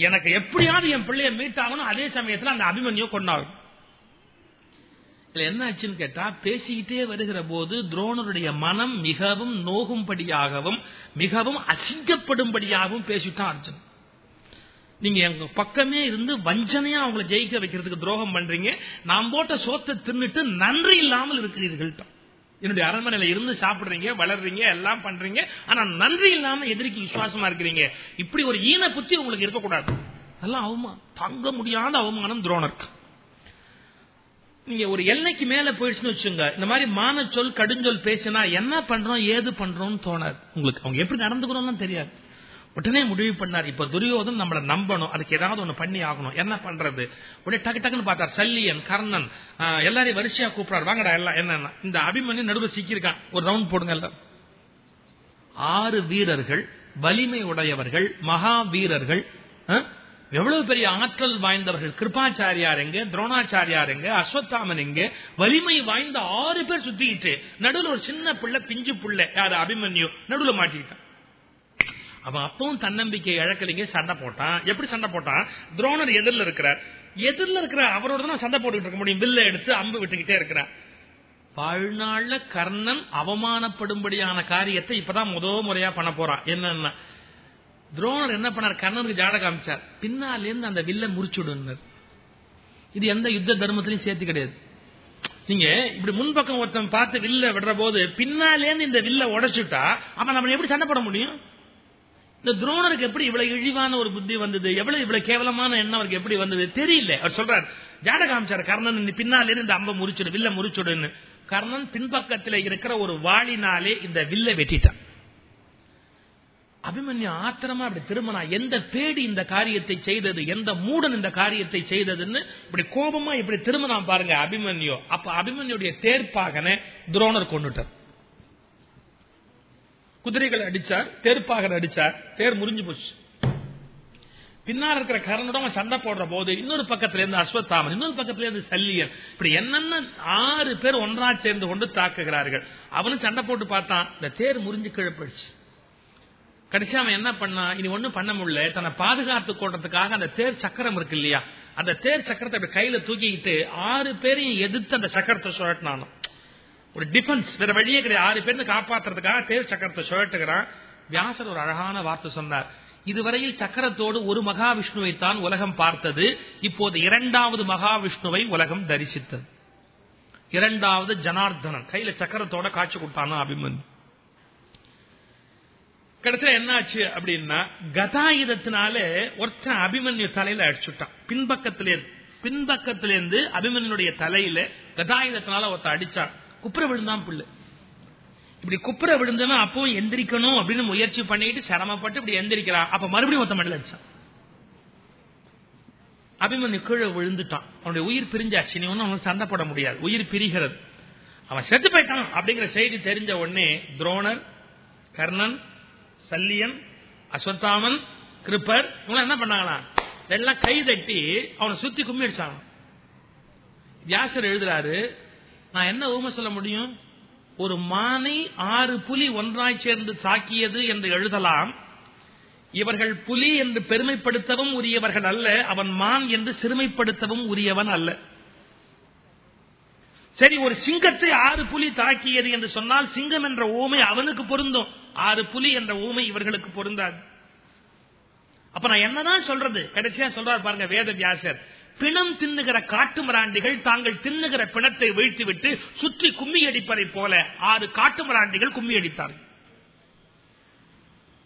Speaker 1: எனக்கு எப்படியாவது என் பிள்ளைய மீட் ஆகணும் அதே சமயத்தில் அந்த அபிமன்யோ கொண்டாகும் இதுல என்ன ஆச்சுன்னு கேட்டா பேசிக்கிட்டே வருகிற போது துரோணருடைய மனம் மிகவும் நோகும்படியாகவும் மிகவும் அசிங்கப்படும்படியாகவும் பேசிட்டான் அர்ஜுன். நீங்க எங்க பக்கமே இருந்து வஞ்சனையா அவங்களை ஜெயிக்க வைக்கிறதுக்கு துரோகம் பண்றீங்க. நான் போட்ட சோத்தை தின்னுட்டு நன்றி இல்லாமல் இருக்கிறீர்கள் என்னுடைய அரண்மனையில இருந்து சாப்பிடுறீங்க வளர்றீங்க எல்லாம் பண்றீங்க. ஆனா நன்றி இல்லாம எதிரிக்கு விசுவாசமா இருக்கிறீங்க. இப்படி ஒரு ஈன புத்தி உங்களுக்கு இருக்கக்கூடாது. அதெல்லாம் அவமானம் தங்க முடியாத அவமானம் துரோணருக்கு. நீங்க ஒரு எல்லைக்கு மேல போயிடுச்சுன்னு வச்சுங்க இந்த மாதிரி மான சொல் கடுஞ்சொல் பேசினா என்ன பண்றோம் ஏது பண்றோம்னு தோணாது. உங்களுக்கு அவங்க எப்படி நடந்துக்கிறோம்னு தெரியாது. உடனே முடிவு பண்ணார் இப்ப துரியோதன் நம்மள நம்பணும் அதுக்கு ஏதாவது ஒண்ணு பண்ணி ஆகணும். என்ன பண்றது? உடனே டக்கு டக்குன்னு பார்த்தார் சல்லியன் கர்ணன் எல்லாரையும் வரிசையா கூப்பிடாரு வாங்கடா எல்லாம் என்னன்னா? இந்த அபிமன்யு நடுவில் சிக்கியிருக்கான். ஒரு ரவுண்ட் போடுங்க எல்லாம் ஆறு வீரர்கள் வலிமை உடையவர்கள் மகா வீரர்கள் எவ்வளவு பெரிய ஆற்றல் வாய்ந்தவர்கள்? கிருபாச்சாரியார் எங்க? துரோணாச்சாரியார் எங்க? அஸ்வத்தாமன் எங்க? வலிமை வாய்ந்த ஆறு பேர் சுத்திக்கிட்டு நடுவுல ஒரு சின்ன பிள்ளை பிஞ்சு பிள்ளை யாரு? அபிமன்யு நடுவுல மாட்டிக்கிட்டான். அவன் அப்பவும் தன்னம்பிக்கை இழக்கலைங்க சண்டை போட்டான். எப்படி சண்டை போட்டான்? துரோணர் எதிரில் இருக்கிறார். எதிரில் இருக்கிற அவரோட தான் சண்டை போட்டுக்கிட்டு இருக்க முடியும். வில்ல எடுத்து அம்பு விட்டுக்கிட்டே இருக்கிறார். வாழ்நாள்ல கர்ணன் அவமானப்படும்படியான காரியத்தை இப்பதான் முதல் முறையா பண்ண போறான். என்னன்னா துரோணர் என்ன பண்ணார்? கர்ணனுக்கு ஜாட காமிச்சார். பின்னால இருந்து அந்த வில்ல முறிச்சுடுனர். இது எந்த யுத்த தர்மத்திலையும் சேர்த்து கிடையாது. நீங்க இப்படி முன்பக்கம் ஒருத்தன் பார்த்து வில்ல விடுற போது பின்னாலேருந்து இந்த வில்ல உடைச்சுட்டா அப்ப நம்ம எப்படி சண்டை போட முடியும்? இந்த துரோணருக்கு எப்படி இவ்வளவு இழிவான ஒரு புத்தி வந்தது? எவ்வளவு இவ்வளவு கேவலமான எண்ணம் அவருக்கு எப்படி வந்தது? தெரியல. அவர் சொல்றார் ஜாட காமிச்சார் கர்ணன் இந்த பின்னாலே இருந்து இந்த அம்ப முறிச்சுடு வில்ல முறிச்சுடுன்னு. கர்ணன் பின்பக்கத்தில் இருக்கிற ஒரு வாளினாலே இந்த வில்ல வெட்டிட்டான். அபிமன்யு ஆத்திரமா அப்படி திரும்பினா எந்த பேடி இந்த காரியத்தை செய்தது எந்த மூடன் இந்த காரியத்தை செய்ததுன்னு இப்படி கோபமா இப்படி திரும்பினா பாருங்க அபிமன்யு. அப்ப அபிமன்யுடைய தேர்ப்பாகனை துரோணர் கொண்டுட்டார். குதிரைகள் அடிச்சார் தேர்ப்பாகன் அடிச்சார் தேர் முறிஞ்சு போச்சு. பின்னால் இருக்கிற கரனுடன் சண்டை போடுற போது இன்னொரு பக்கத்துல இருந்து அஸ்வத்தாமன் இன்னொரு பக்கத்துல இருந்து சல்லியன் இப்படி என்னென்ன ஆறு பேர் ஒன்றா சேர்ந்து கொண்டு தாக்குகிறார்கள். அவனும் சண்டை போட்டு பார்த்தான் இந்த தேர் முறிஞ்சு கிழப்பிடுச்சு கடைசி அவன் என்ன பண்ணா இனி ஒண்ணும் பண்ண முடியல. தன்னை பாதுகாத்து கொள்றதுக்காக அந்த தேர் சக்கரம் இருக்கு இல்லையா? அந்த தேர் சக்கரத்தை அப்படி கையில தூக்கிக்கிட்டு ஆறு பேரையும் எதிர்த்து அந்த சக்கரத்தை சுழட்டினானோ. ஒரு டிஃபென்ஸ் வேற வழியே கிடையாது. ஆறு பேருந்து காப்பாத்துறதுக்காக தேர் சக்கரத்தை சுழட்டுகிறான். வியாசர் ஒரு அழகான வார்த்தை சொன்னார். இதுவரையில் சக்கரத்தோடு ஒரு மகாவிஷ்ணுவை தான் உலகம் பார்த்தது. இப்போது இரண்டாவது மகாவிஷ்ணுவை உலகம் தரிசித்தது. இரண்டாவது ஜனார்தனன் கையில சக்கரத்தோட காட்சி கொடுத்தானா அபிமன்யு? கடைசியில் என்னாச்சு அப்படின்னா கதாயுதத்தினால ஒருத்தன் அபிமன்யு தலையில அடிச்சுட்டான். பின்பக்கத்திலே பின்பக்கத்திலேருந்து அபிமன்யுடைய தலையில கதாயுதத்தினால ஒருத்தன் அடிச்சான். குப்புற விழுந்தான் புல்லு. இப்படி குப்புற விழுந்தவன் அப்பவும் எந்திரிக்கணும் அப்படின்னு முயற்சி பண்ணிட்டு சிரமப்பட்டு இப்படி எந்திரிக்கிறான். அப்ப மறுபடியும் ஒருத்தன் மண்டல அடிச்சான். அபிமன்யு கீழே விழுந்துட்டான். அவனுடைய உயிர் பிரிஞ்சாச்சு. நீ ஒன்னும் அவனுக்கு சண்டை போட முடியாது. உயிர் பிரிகிறது. அவன் செத்து போயிட்டான் அப்படிங்கிற செய்தி தெரிஞ்ச உடனே துரோணர் கர்ணன் சல்லியன் அஸ்வத்தாமன் கிருப்பர் இவங்க என்ன பண்ணாங்களா எல்லாம் கை தட்டி அவனை சுத்தி கும்மி வியாசர் எழுதுறாரு நான் என்ன ஊமை சொல்ல முடியும்? ஒரு மானை ஆறு புலி ஒன்றாய் சேர்ந்து தாக்கியது என்று எழுதலாம். இவர்கள் புலி என்று பெருமைப்படுத்தவும் உரியவர்கள் அல்ல அவன் மான் என்று சிறுமைப்படுத்தவும் உரியவன் அல்ல. சரி ஒரு சிங்கத்தை ஆறு புலி தாக்கியது என்று சொன்னால் சிங்கம் என்ற ஊமை அவனுக்கு பொருந்தும். ஆறு புலி என்ற ஊமை இவர்களுக்கு பொருந்தாது. அப்ப நான் என்னதான் சொல்றது? கடைசியா சொல்றாரு பாருங்க வேத வியாசர். பிணம் தின்னுகிற காட்டு மிராண்டிகள் தாங்கள் தின்னுகிற பிணத்தை வீழ்த்திவிட்டு சுற்றி கும்மி அடிப்பதை போல ஆறு காட்டு மிராண்டிகள் கும்மி அடித்தார்கள்.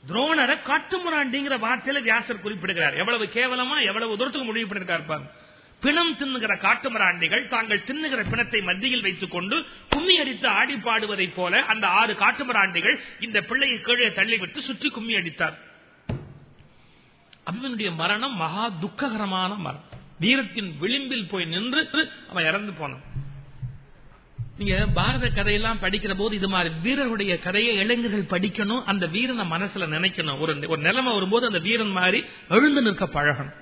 Speaker 1: துரோணரை காட்டுமுராண்டிங்கிற வார்த்தையில வியாசர் குறிப்பிடுகிறார். எவ்வளவு கேவலமா எவ்வளவு தூரத்துக்கு முடிவு பண்ணிருக்காரு பாருங்க. பிணம் தின்னுகிற காட்டுமராண்டிகள் தாங்கள் தின்னுகிற பிணத்தை மத்தியில் வைத்துக் கொண்டு கும்மி அடித்து ஆடி பாடுவதைப் போல அந்த ஆறு காட்டுமராண்டிகள் இந்த பிள்ளையை கீழே தள்ளிவிட்டு சுற்றி கும்மி அடித்தார் அம்மனுடைய மரணம் மகா துக்ககரமான மரணம். வீரத்தின் விளிம்பில் போய் நின்று அவன் இறந்து போனான். நீங்க பாரத கதையெல்லாம் படிக்கிற போது இது மாதிரி வீரருடைய கதையை இளைஞர்கள் படிக்கணும் அந்த வீரனை மனசுல நினைக்கணும். ஒரு ஒரு நிலைமை வரும்போது அந்த வீரன் மாதிரி எழுந்து நிற்க பழகணும்.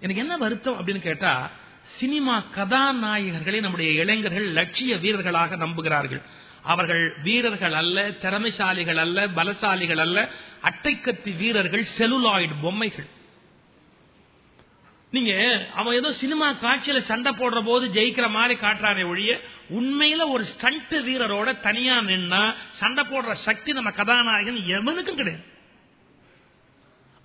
Speaker 1: எனக்கு என்ன வருத்தம் அப்படின்னு கேட்டா சினிமா கதாநாயகர்களை நம்முடைய இளைஞர்கள் லட்சிய வீரர்களாக நம்புகிறார்கள். அவர்கள் வீரர்கள் அல்ல திறமைசாலிகள் அல்ல பலசாலிகள் அல்ல அட்டைக்கத்தி வீரர்கள் செலுலாய்டு பொம்மைகள். நீங்க அவன் ஏதோ சினிமா காட்சியில சண்டை போடுற போது ஜெயிக்கிற மாதிரி காட்டுறானே ஒழிய உண்மையில ஒரு ஸ்டண்ட் வீரரோட தனியா நின்னா சண்டை போடுற சக்தி நம்ம கதாநாயகன் எவனுக்கும் கிடையாது.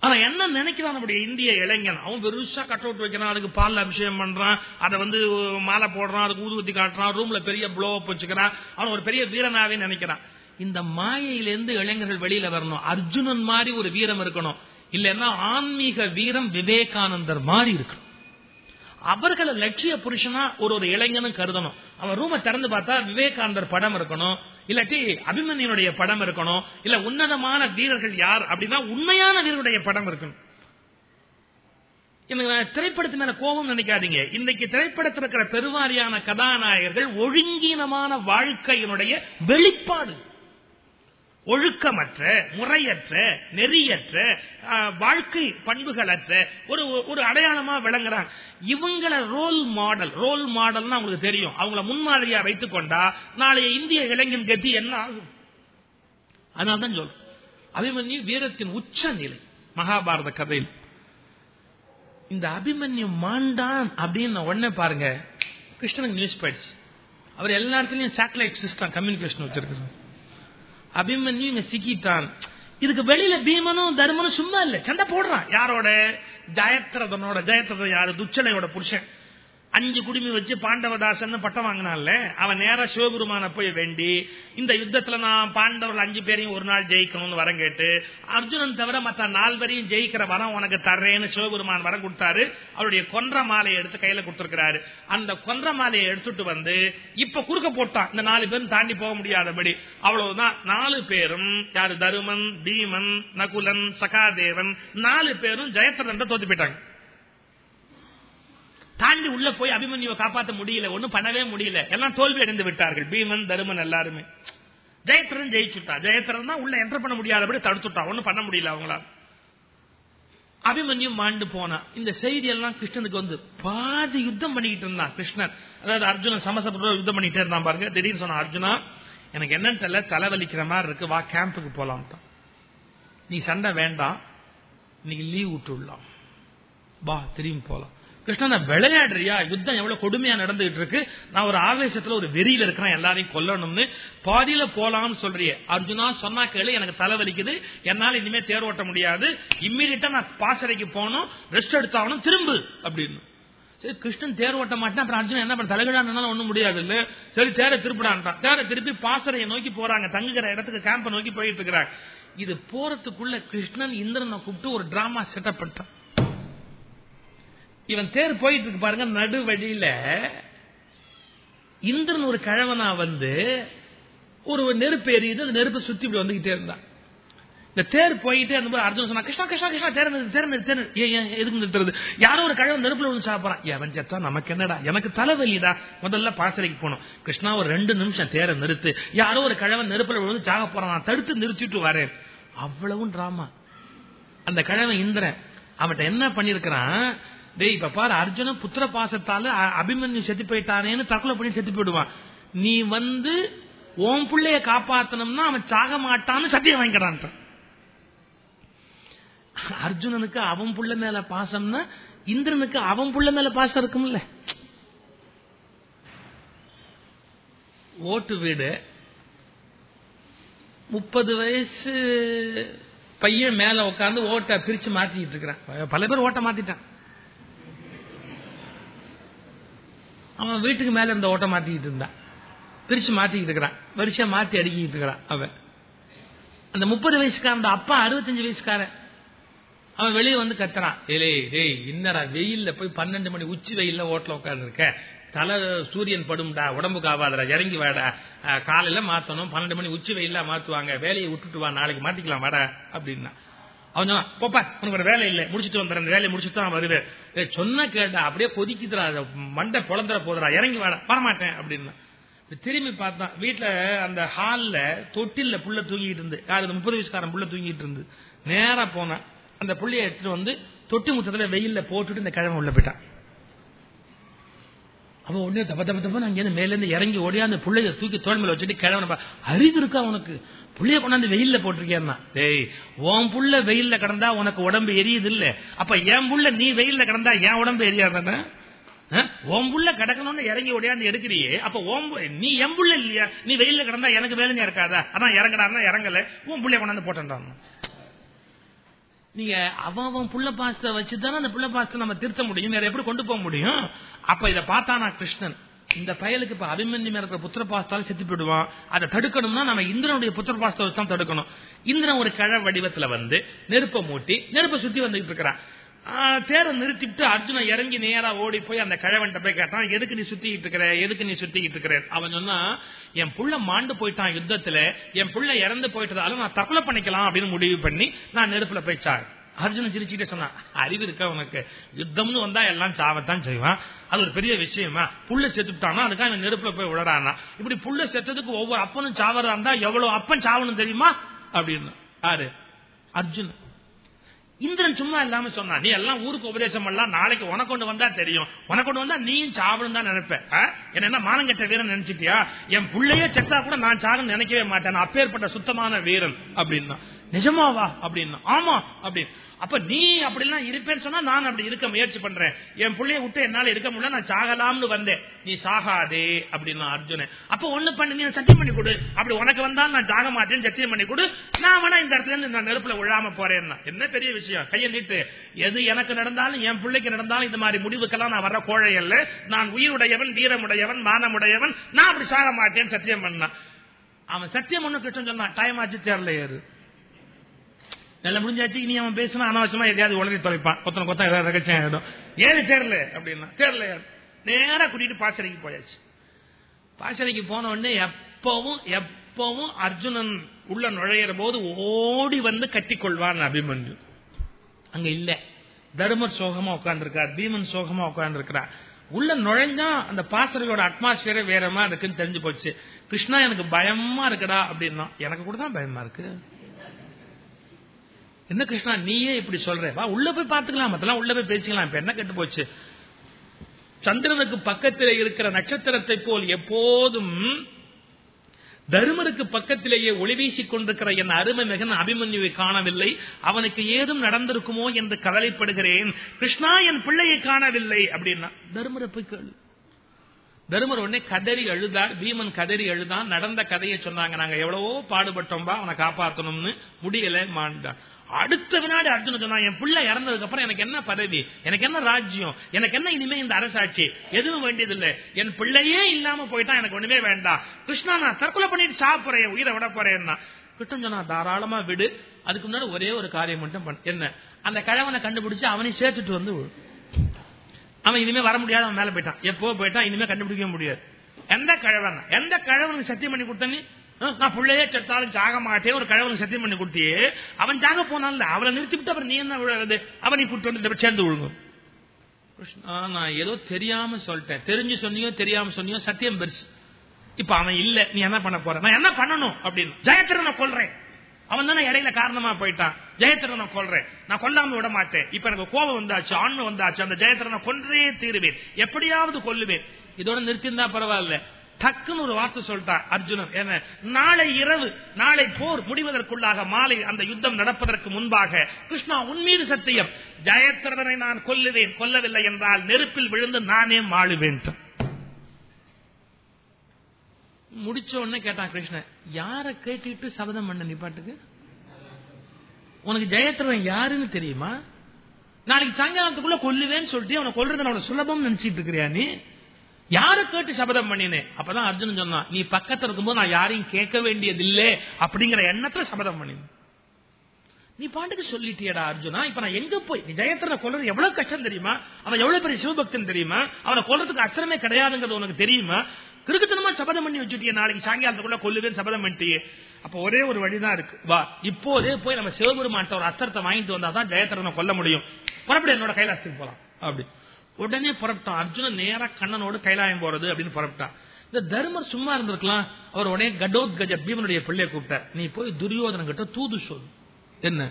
Speaker 1: ஆனா என்ன நினைக்கிறான் நம்முடைய இந்திய இளைஞன்? அவன் பெருசா கட் அவுட் வைக்கிறான் அதுக்கு பால் அபிஷேகம் பண்றான் அதை வந்து மாலை போடுறான் அதுக்கு ஊதுவத்தி காட்டுறான் ரூம்ல பெரிய ப்ளோ அப் வச்சுக்கிறான். அவன் ஒரு பெரிய வீரனாவே நினைக்கிறான். இந்த மாயையிலிருந்து இளைஞர்கள் வெளியில வரணும். அர்ஜுனன் மாதிரி ஒரு வீரம் இருக்கணும். இல்லைன்னா ஆன்மீக வீரம் விவேகானந்தர் மாதிரி இருக்கணும். அவர்களை லட்சிய புருஷனா ஒரு ஒரு இளைஞனும் கருதணும். அவன் ரூமை திறந்து பார்த்தா விவேகானந்தர் படம் இருக்கணும். இல்லாட்டி அபிமன்யனுடைய படம் இருக்கணும். இல்ல உன்னதமான வீரர்கள் யார் அப்படின்னா உண்மையான வீரருடைய படம் இருக்கணும். திரைப்படத்து மேல கோபம் நினைக்காதீங்க. இன்னைக்கு திரைப்படத்தில் இருக்கிற பெருவாரியான கதாநாயகர்கள் ஒழுங்கீனமான வாழ்க்கையினுடைய வெளிப்பாடு. ஒழுக்கமற்ற முறையற்ற நெறியற்ற வாழ்க்கை பண்புகளற்ற ஒரு ஒரு அடையாளமா விளங்குறாங்க. இவங்கள ரோல் மாடல் ரோல் மாடல் அவங்களுக்கு தெரியும். அவங்கள முன்மாதிரியா வைத்துக் கொண்டா நாளைய இந்திய இளைஞன் கதி என்ன ஆகும்? அதனால்தான் சொல்றேன் அபிமன்யு வீரத்தின் உச்ச நிலை மகாபாரத கதையில். இந்த அபிமன்யு மாண்டான் அப்படின்னு உடனே பாருங்க கிருஷ்ணனுக்கு நியூஸ் போயிடுச்சு. அவர் எல்லா இடத்துலயும் சேட்டலைட் சிஸ்டம் கம்யூனிகேஷன் வச்சிருக்கிறார். அபிமன்யு இங்க சிக்கிட்டான். இதுக்கு வெளியில பீமனும் தர்மனும் சும்மா இல்ல. சண்டை போடுறான். யாரோட? ஜெயத்ரதனோட. ஜெயத்ரதன் யாரு? துச்சனையோட புருஷன். அஞ்சு குடுமி வச்சு பாண்டவதாசன் பட்டம் வாங்கினான்ல அவன் நேர சிவபெருமான போய் வேண்டி இந்த யுத்தத்துல நான் பாண்டவர்கள் அஞ்சு பேரையும் ஒரு நாள் ஜெயிக்கணும்னு வரம் கேட்டு அர்ஜுனன் தவிர மற்ற நாலு ஜெயிக்கிற வரம் உனக்கு தர்றேன்னு சிவபெருமான் வரம் கொடுத்தாரு. அவருடைய கொன்ற மாலையை எடுத்து கையில கொடுத்திருக்கிறாரு. அந்த கொன்ற மாலையை எடுத்துட்டு வந்து இப்ப குறுக்க போட்டான். இந்த நாலு பேரும் தாண்டி போக முடியாதபடி. அவ்வளவுதான். நாலு பேரும் யாரு தருமன் பீமன் நகுலன் சகாதேவன் நாலு பேரும் ஜெயத்திரன் தோத்து போயிட்டாங்க. தாண்டி உள்ள போய் அபிமன்யுவை காப்பாற்ற முடியல ஒன்னும் பண்ணவே முடியல. எல்லாம் தோல்வி அடைந்து விட்டார்கள். பீமன் தருமன் எல்லாருமே. ஜெயத்திரன் ஜெயிச்சுட்டா? ஜெயத்திரன் தான் உள்ள என்டர் பண்ண முடியாதபடி தடுத்துட்டா? ஒன்னும் பண்ண முடியல அவங்களா அபிமன்யும் மாண்டு போனா. இந்த செய்தி எல்லாம் கிருஷ்ணனுக்கு வந்து பாதி யுத்தம் பண்ணிக்கிட்டு இருந்தான் கிருஷ்ணன். அதாவது அர்ஜுனன் சமசப்பட யுத்தம் பண்ணிட்டே இருந்தான் பாருங்க. திடீர்னு சொன்ன அர்ஜுனா எனக்கு என்னன்னு தெரியல தலைவலிக்கிற மாதிரி இருக்கு. வா கேம்புக்கு போலாம் நீ சண்டை வேண்டாம். இன்னைக்கு லீவ் விட்டுடலாம். வா திரும்பி போலாம். கிருஷ்ணன் விளையாடுறியா? யுத்தம் எவ்வளவு கொடுமையா நடந்துகிட்டு இருக்கு நான் ஒரு ஆவேசத்துல ஒரு வெறியில இருக்கிறேன். எல்லாரையும் கொல்லணும்னு. பாதியில போலாம்னு சொல்றிய. அர்ஜுனா சொன்னா கேளு எனக்கு தலைவலிக்குது. என்னால இனிமே தேர் ஓட்ட முடியாது. இம்மிடியா நான் பாசறைக்கு போகணும். ரெஸ்ட் எடுத்தாகணும். திரும்பு அப்படின்னு. சரி கிருஷ்ணன் தேர் ஓட்ட மாட்டேன். அப்புறம் அர்ஜுனன் என்ன பண்ண தலைகடானாலும் ஒண்ணும் முடியாது இல்ல சரி தேரை திருப்பிடான்ட்டான். தேரை திருப்பி பாசறையை நோக்கி போறாங்க. தங்குகிற இடத்துக்கு கேம்ப நோக்கி போயிட்டு இருக்கிறாங்க இது போறதுக்குள்ள கிருஷ்ணன் இந்திரனை கூப்பிட்டு ஒரு டிராமா செட்டப் பண்ணிட்டான். இவன் தேர் போயிட்டு இருக்கு பாருங்க நடு வழியில இந்திரன் ஒரு கிழவனா வந்து ஒரு நெருப்பு எரியுது அந்த நெருப்பு சுத்தி இப்படி வந்துகிட்டே இருந்தான். இந்த தேர் போயிட்டு அந்த அர்ஜுன் சொன்னா கிருஷ்ணா கிருஷ்ணா கிருஷ்ணா தேர் தேர் தேர் எதுக்கு நிறுத்துறது யாரோ ஒரு கழகம் நெருப்புல வந்து சாப்பிடறான். எவன் செத்தா நமக்கு என்னடா? எனக்கு தலைவலிடா. முதல்ல பாசறைக்கு போனோம். கிருஷ்ணா ஒரு ரெண்டு நிமிஷம் தேரை நிறுத்து. யாரோ ஒரு கழவன் நெருப்புல விழுந்து சாக போறான். நான் தடுத்து நிறுத்திட்டு வரேன். அவ்வளவும் டிராமா அந்த கழவன் இந்திரன் அவன்கிட்ட என்ன பண்ணிருக்கிறான் டேய் இப்ப பாரு அர்ஜுனன் புத்திர பாசத்தால அபிமன்யு செத்து போயிட்டானேன்னு தற்கொலை பண்ணி செத்து போயிடுவான். நீ வந்து ஓம் பிள்ளைய காப்பாத்தணும்னா அவன் சாக மாட்டான்னு சத்தியம் வாங்கிக்கிறான் அர்ஜுனனுக்கு அவன் புள்ள மேல பாசம்னா இந்திரனுக்கு அவன் புள்ள மேல பாசம் இருக்கும்ல. ஓட்டு வீடு. முப்பது வயசு பையன் மேல உட்காந்து ஓட்ட பிரிச்சு மாத்திட்டு இருக்கிறான். பல பேர் ஓட்ட மாத்திட்டான். அவன் வீட்டுக்கு மேல இருந்த ஓட்ட மாத்திக்கிட்டு இருந்தான். பிரிச்சு மாத்திக்கிட்டு இருக்கிறான். வரிசையா மாத்தி அடிக்கிட்டு இருக்கிறான் அவன். அந்த முப்பது வயசுக்காரன் அப்பா அறுபத்தஞ்சு வயசுக்காரன் அவன் வெளியே வந்து கத்துறான். ஏலே டேய் இன்னரா வெயில்ல போய் பன்னெண்டு மணி உச்சி வெயில்ல ஓட்டல உட்கார்ந்து இருக்க தலை சூரியன் படும்டா உடம்புக்கு ஆகாதடா இறங்கி வாடா. காலையில மாத்தணும் பன்னெண்டு மணி உச்சி வெயில்ல மாத்துவாங்க வேலையை விட்டுட்டு வா நாளைக்கு மாத்திக்கலாம் வாடா அப்படின்னா. அவன் போப்பா உனக்கு ஒரு வேலை இல்லை முடிச்சுட்டு வந்துடுறேன் வேலையை முடிச்சுட்டு தான் வருவேன் சொன்ன கேட்டா அப்படியே கொதிக்குதுரா மண்டை பொழந்துட போதுரா இறங்கி வாடா வரமாட்டேன் அப்படின்னு. திரும்பி பார்த்தான் வீட்டுல அந்த ஹால்ல தொட்டில்ல புள்ள தூங்கிட்டு இருந்து யாரு முப்பது வயசுக்காரன் புள்ள தூங்கிட்டு இருந்து நேரா போனான் அந்த புள்ளைய எடுத்துட்டு வந்து தொட்டி முத்தத்துல வெயில்ல போட்டுட்டு இந்த கிழமை உள்ள போயிட்டான். அவன் உடனே தப்ப தப்ப தப்ப அங்க மேலேருந்து இறங்கி ஓடியா அந்த பிள்ளைய தூக்கி தோல்மையில வச்சுட்டு கிழவன அறிவு இருக்கா உனக்கு? புள்ளைய கொண்டாந்து வெயில்ல போட்டிருக்கேன்னா டேய் உன் புள்ள வெயில்ல கிடந்தா உனக்கு உடம்பு எரியுது இல்ல அப்ப என் புள்ள நீ வெயில்ல கிடந்தா என் உடம்பு எரியாதானே? ஓம்புள்ள கிடக்கணும்னு இறங்கி ஓடியாந்து எடுக்கிறியே. அப்ப ஓம்பு நீ எம்புள்ள இல்லையா? நீ வெயில்ல கிடந்தா எனக்கு வேலையா இருக்காதா? அதான் இறங்கடா இறங்கல. உன் புள்ளைய கொண்டாந்து போட்டான் நீங்க அவன் புள்ள பாசத்தை வச்சுதானே அந்த புள்ள பாசத்தை நம்ம திருத்த முடியும். வேற எப்படி கொண்டு போக முடியும்? அப்ப இதை பார்த்தானா கிருஷ்ணன். இந்த பயலுக்கு இப்ப அபிமன்யு மேல இருக்கிற புத்திர பாசத்தால செத்து போயிடுவான். அதை தடுக்கணும்னா நம்ம இந்திரனுடைய புத்திர பாசத்தை வச்சு தான் தடுக்கணும். இந்திரன் ஒரு கழ வடிவத்துல வந்து நெருப்பை மூட்டி நெருப்பை சுத்தி வந்துட்டு இருக்கிறான். தேரை நிறுத்திட்டு அர்ஜுன இறங்கி நேரா ஓடி போய் அந்த கிழவன் போய் கேட்டான் எதுக்கு நீ சுத்திக்கிட்டு இருக்கிற? எதுக்கு நீ சுத்திக்கிட்டு இருக்கிற? அவன் சொன்னா என் புள்ள மாண்டு போயிட்டான் யுத்தத்துல. என் புள்ள இறந்து போயிட்டதாலும் நான் தற்கொலை பண்ணிக்கலாம் அப்படின்னு முடிவு பண்ணி நான் நெருப்புல சாரு அர்ஜுனன் சிரிச்சுட்டு சொன்னான் அறிவு இருக்கா உனக்கு? யுத்தம்னு வந்தா எல்லாம் சாவத்தான் செய்வான். அது ஒரு பெரிய விஷயமா? புள்ள செத்துட்டானா? அதுக்காக நெருப்புல போய் விழறானா இப்படி புள்ள செத்ததுக்கு ஒவ்வொரு அப்பனும் சாவறதா இருந்தா எவ்வளவு அப்பன் சாவணும் தெரியுமா? அப்படின்னு. யாரு? அர்ஜுன். இந்திரன் சும்மா இல்லாம சொன்னா நீ எல்லாம் ஊருக்கு உபதேசம் பண்ணலாம் நாளைக்கு உனக்கு கொண்டு வந்தா தெரியும். உனக்கு கொண்டு வந்தா நீயும் சாவணும் தான் நினைப்பேன் ஆ? என்ன மானங்கட்ட வீரன் நினைச்சிட்டியா? என் பிள்ளையே செத்தா கூட நான் சாகன்னு நினைக்கவே மாட்டேன். அப்பேற்பட்ட சுத்தமான வீரன். அப்படின்னா நிஜமாவா? அப்படின்னா ஆமா. அப்படின்னு அப்ப நீ அப்படிலாம் இருப்பேன்னு சொன்னா நான் அப்படி இருக்க முயற்சி பண்றேன். என் புள்ளைய விட்டு என்னால இருக்க முடியல நான் சாகலாம்னு வந்தேன். நீ சாகாதே அப்படின்னா அர்ஜுனன். அப்ப ஒண்ணு பண்ணு நீ சத்தியம் பண்ணி கொடு. அப்படி உனக்கு வந்தாலும் நான் சாக மாட்டேன்னு சத்தியம் பண்ணி கொடு. நான் வேணா இந்த இடத்துல இருந்து நான் நெருப்புல விழாம போறேன்னா. என்ன பெரிய விஷயம்? கையை நீட்டு. எது எனக்கு நடந்தாலும் என் பிள்ளைக்கு நடந்தாலும் இந்த மாதிரி முடிவுக்கெல்லாம் நான் வர கோழை அல்ல. நான் உயிருடையவன் வீரமுடையவன் மானமுடையவன். நான் அப்படி சாக மாட்டேன்னு சத்தியம் பண்ணான் அவன் சத்தியம் ஒண்ணு கிட்ட சொன்னான் டைம் ஆச்சு தேர்ல ஏறு. நல்லா முடிஞ்சாச்சு இனி அவன் பேசினா அனாவசியமா எதையாவது உடனே தொலைப்பான். கொத்தனை கொத்தா ஏதாவது ரகசியம் ஆகிடும் ஏது தேர்ல அப்படின்னா தேர்ல ஏறு நேரா கூட்டிட்டு பாசறைக்கு போயாச்சு. பாசறைக்கு போன உடனே எப்பவும் எப்பவும் அர்ஜுனன் உள்ள நுழையிற போது ஓடி வந்து கட்டிக்கொள்வான் அபிமன்யு. அங்க இல்ல. தருமர் சோகமா உட்கார்ந்துருக்கார் பீமன் சோகமா உட்கார்ந்துருக்கிறார். உள்ள நுழைஞ்சா அந்த பாசறையோட அட்மாஸ்பியரே வேற மாதிரி இருக்குன்னு தெரிஞ்சு போச்சு. கிருஷ்ணா எனக்கு பயமா இருக்குடா அப்படின்னா எனக்கு கூட தான் பயமா இருக்கு. என்ன கிருஷ்ணா நீயே இப்படி சொல்ற? வா உள்ள போய் பாத்துக்கலாம் மத்தெல்லாம் உள்ள போய் பேசிக்கலாம். இப்ப என்ன கெட்டு போச்சு? சந்திரனுக்கு பக்கத்தில் இருக்கிற நட்சத்திரத்தை போல் எப்போதும் தருமருக்கு பக்கத்திலேயே ஒளி வீசிக் கொண்டிருக்கிற என் அருமை மகன் அபிமன்யுவை காணவில்லை. அவனுக்கு ஏதும் நடந்திருக்குமோ என்று கவலைப்படுகிறேன். கிருஷ்ணா என் பிள்ளையை காணவில்லை. அப்படின்னா தருமரை போய் கேளு. தருமர் உடனே கதறி அழுதார். பீமன் கதறி அழுதான். நடந்த கதையை சொன்னாங்க. நாங்க எவ்வளவோ பாடுபட்டோம்பா அவனை காப்பாத்தணும்னு முடியல மாண்டான். அடுத்த வினாடி அர்ஜுன சொன்னா என் பிள்ளை இறந்ததுக்கு அப்புறம் எனக்கு என்ன பதவி? எனக்கு என்ன ராஜ்யம்? எனக்கு என்ன இனிமே இந்த அரசாட்சி? எதுவும் வேண்டியதில்லை. என் பிள்ளையே இல்லாம போயிட்டா எனக்கு ஒண்ணுமே வேண்டாம். கிருஷ்ணா நான் தற்கொலை பண்ணிட்டு சாப்பிடுறேன் உயிரை விட போறேன்னா. கிருஷ்ணன் சொன்னா தாராளமா விடு. அதுக்கு முன்னாடி ஒரே ஒரு காரியம் மட்டும் என்ன? அந்த கிழவனை கண்டுபிடிச்சு அவனையும் சேர்த்துட்டு வந்து அவன் இனிமே வர முடியாது அவன் மேல போயிட்டான். எப்போ போயிட்டான் இனிமே கண்டுபிடிக்க முடியாது. எந்த கழவன்? எந்த கழவனுக்கு சத்தியம் பண்ணி கொடுத்தனி நான் பிள்ளையே செத்தாலும் சாக மாட்டேன் ஒரு கழவன் சத்தியம் பண்ணி கொடுத்தியே. அவன் சாக போனான்ல அவனை நிறுத்தி விட்டு அப்புறம் நீ என்ன விழுறது? அவனை கூட்டு வந்து சேர்ந்து விழுங்கும் கிருஷ்ணா நான் ஏதோ தெரியாம சொல்லிட்டேன். தெரிஞ்சு சொன்னியோ தெரியாம சொன்னியோ சத்தியம் பெருசு. இப்ப அவன் இல்ல நீ என்ன பண்ண போற? நான் என்ன பண்ணணும் அப்படின்னு. ஜெயத்திரனை கொல்றேன். அவன் தானே இடையில காரணமா போயிட்டான். ஜெயத்திரனை கொல்றேன். நான் கொல்லாம விட மாட்டேன். இப்ப எனக்கு கோபம் வந்தாச்சு ஆண்மை வந்தாச்சு. அந்த ஜெயத்திரனை கொன்றே தீருவேன். எப்படியாவது கொல்லுவேன். இதோட நிறுத்திருந்தா பரவாயில்ல. டக்குன்னு ஒரு வார்த்தை சொல்லிட்டான் அர்ஜுனன். என்ன? நாளை இரவு நாளை போர் முடிவதற்குள்ளாக மாலை அந்த யுத்தம் நடப்பதற்கு முன்பாக கிருஷ்ணா உன்மீது சத்தியம். ஜெயத்திரனை நான் கொல்லுவேன். கொல்லவில்லை என்றால் நெருப்பில் விழுந்து நானே மாளுவேன். முடிச்ச உடனே கேட்டான் கிருஷ்ணன் யார கேட்டுட்டு சபதம் பண்ண நீ பாட்டுக்கு? உனக்கு ஜெயத்திரன் யாருன்னு தெரியுமா? நாளைக்கு சாயங்காலத்துக்குள்ள கொல்லுவேன்னு சொல்லிட்டு அவனை கொல்றது அவனை சுலபம் நினைச்சிட்டு இருக்கிறியா நீ? யார கேட்டு சபதம் பண்ணினேன் அப்பதான் அர்ஜுனன் சொன்னான் நீ பக்கத்துல இருக்கும்போது நான் யாரையும் கேட்க வேண்டியதில்லை அப்படிங்கிற எண்ணத்துல சபதம் பண்ணினேன். நீ பாட்டுக்கு சொல்லிட்டியடா அர்ஜுனா இப்ப நான் எங்க போய்? ஜெயத்திரனை கொல்றது எவ்வளவு கஷ்டம் தெரியுமா? அவன் எவ்வளவு பெரிய சிவபக்தன் தெரியுமா? அவனை கொல்றதுக்கு அஸ்திரமே கிடையாதுங்கிறது உனக்கு தெரியுமா? கிருக்கத்தனமா சபதம் பண்ணி வச்சுட்டிய நாளைக்கு சாயங்காலத்துக்குள்ள கொல்லுவேன் சபதம் பண்ணிட்டியே. அப்ப ஒரே ஒரு வழிதான் இருக்கு. வா இப்போதே போய் நம்ம சிவபெருமான்ட்ட ஒரு அஸ்திரத்தை வாங்கிட்டு வந்தாதான் ஜெயத்திரனை கொல்ல முடியும். புறப்படி என்னோட கைலாசத்துக்கு போலாம். அப்படி. உடனே புறப்பட்டான் அர்ஜுனன் நேரா கண்ணனோடு கைலாயம் போறது அப்படின்னு புறப்பட்டான் இந்த தர்மர் சும்மா இருந்திருக்கலாம். அவர் உடனே கடோத்கஜ பீமனுடைய பிள்ளைய கூப்பிட்டார். நீ போய் துரியோதன கிட்ட தூது சொல் என்ன?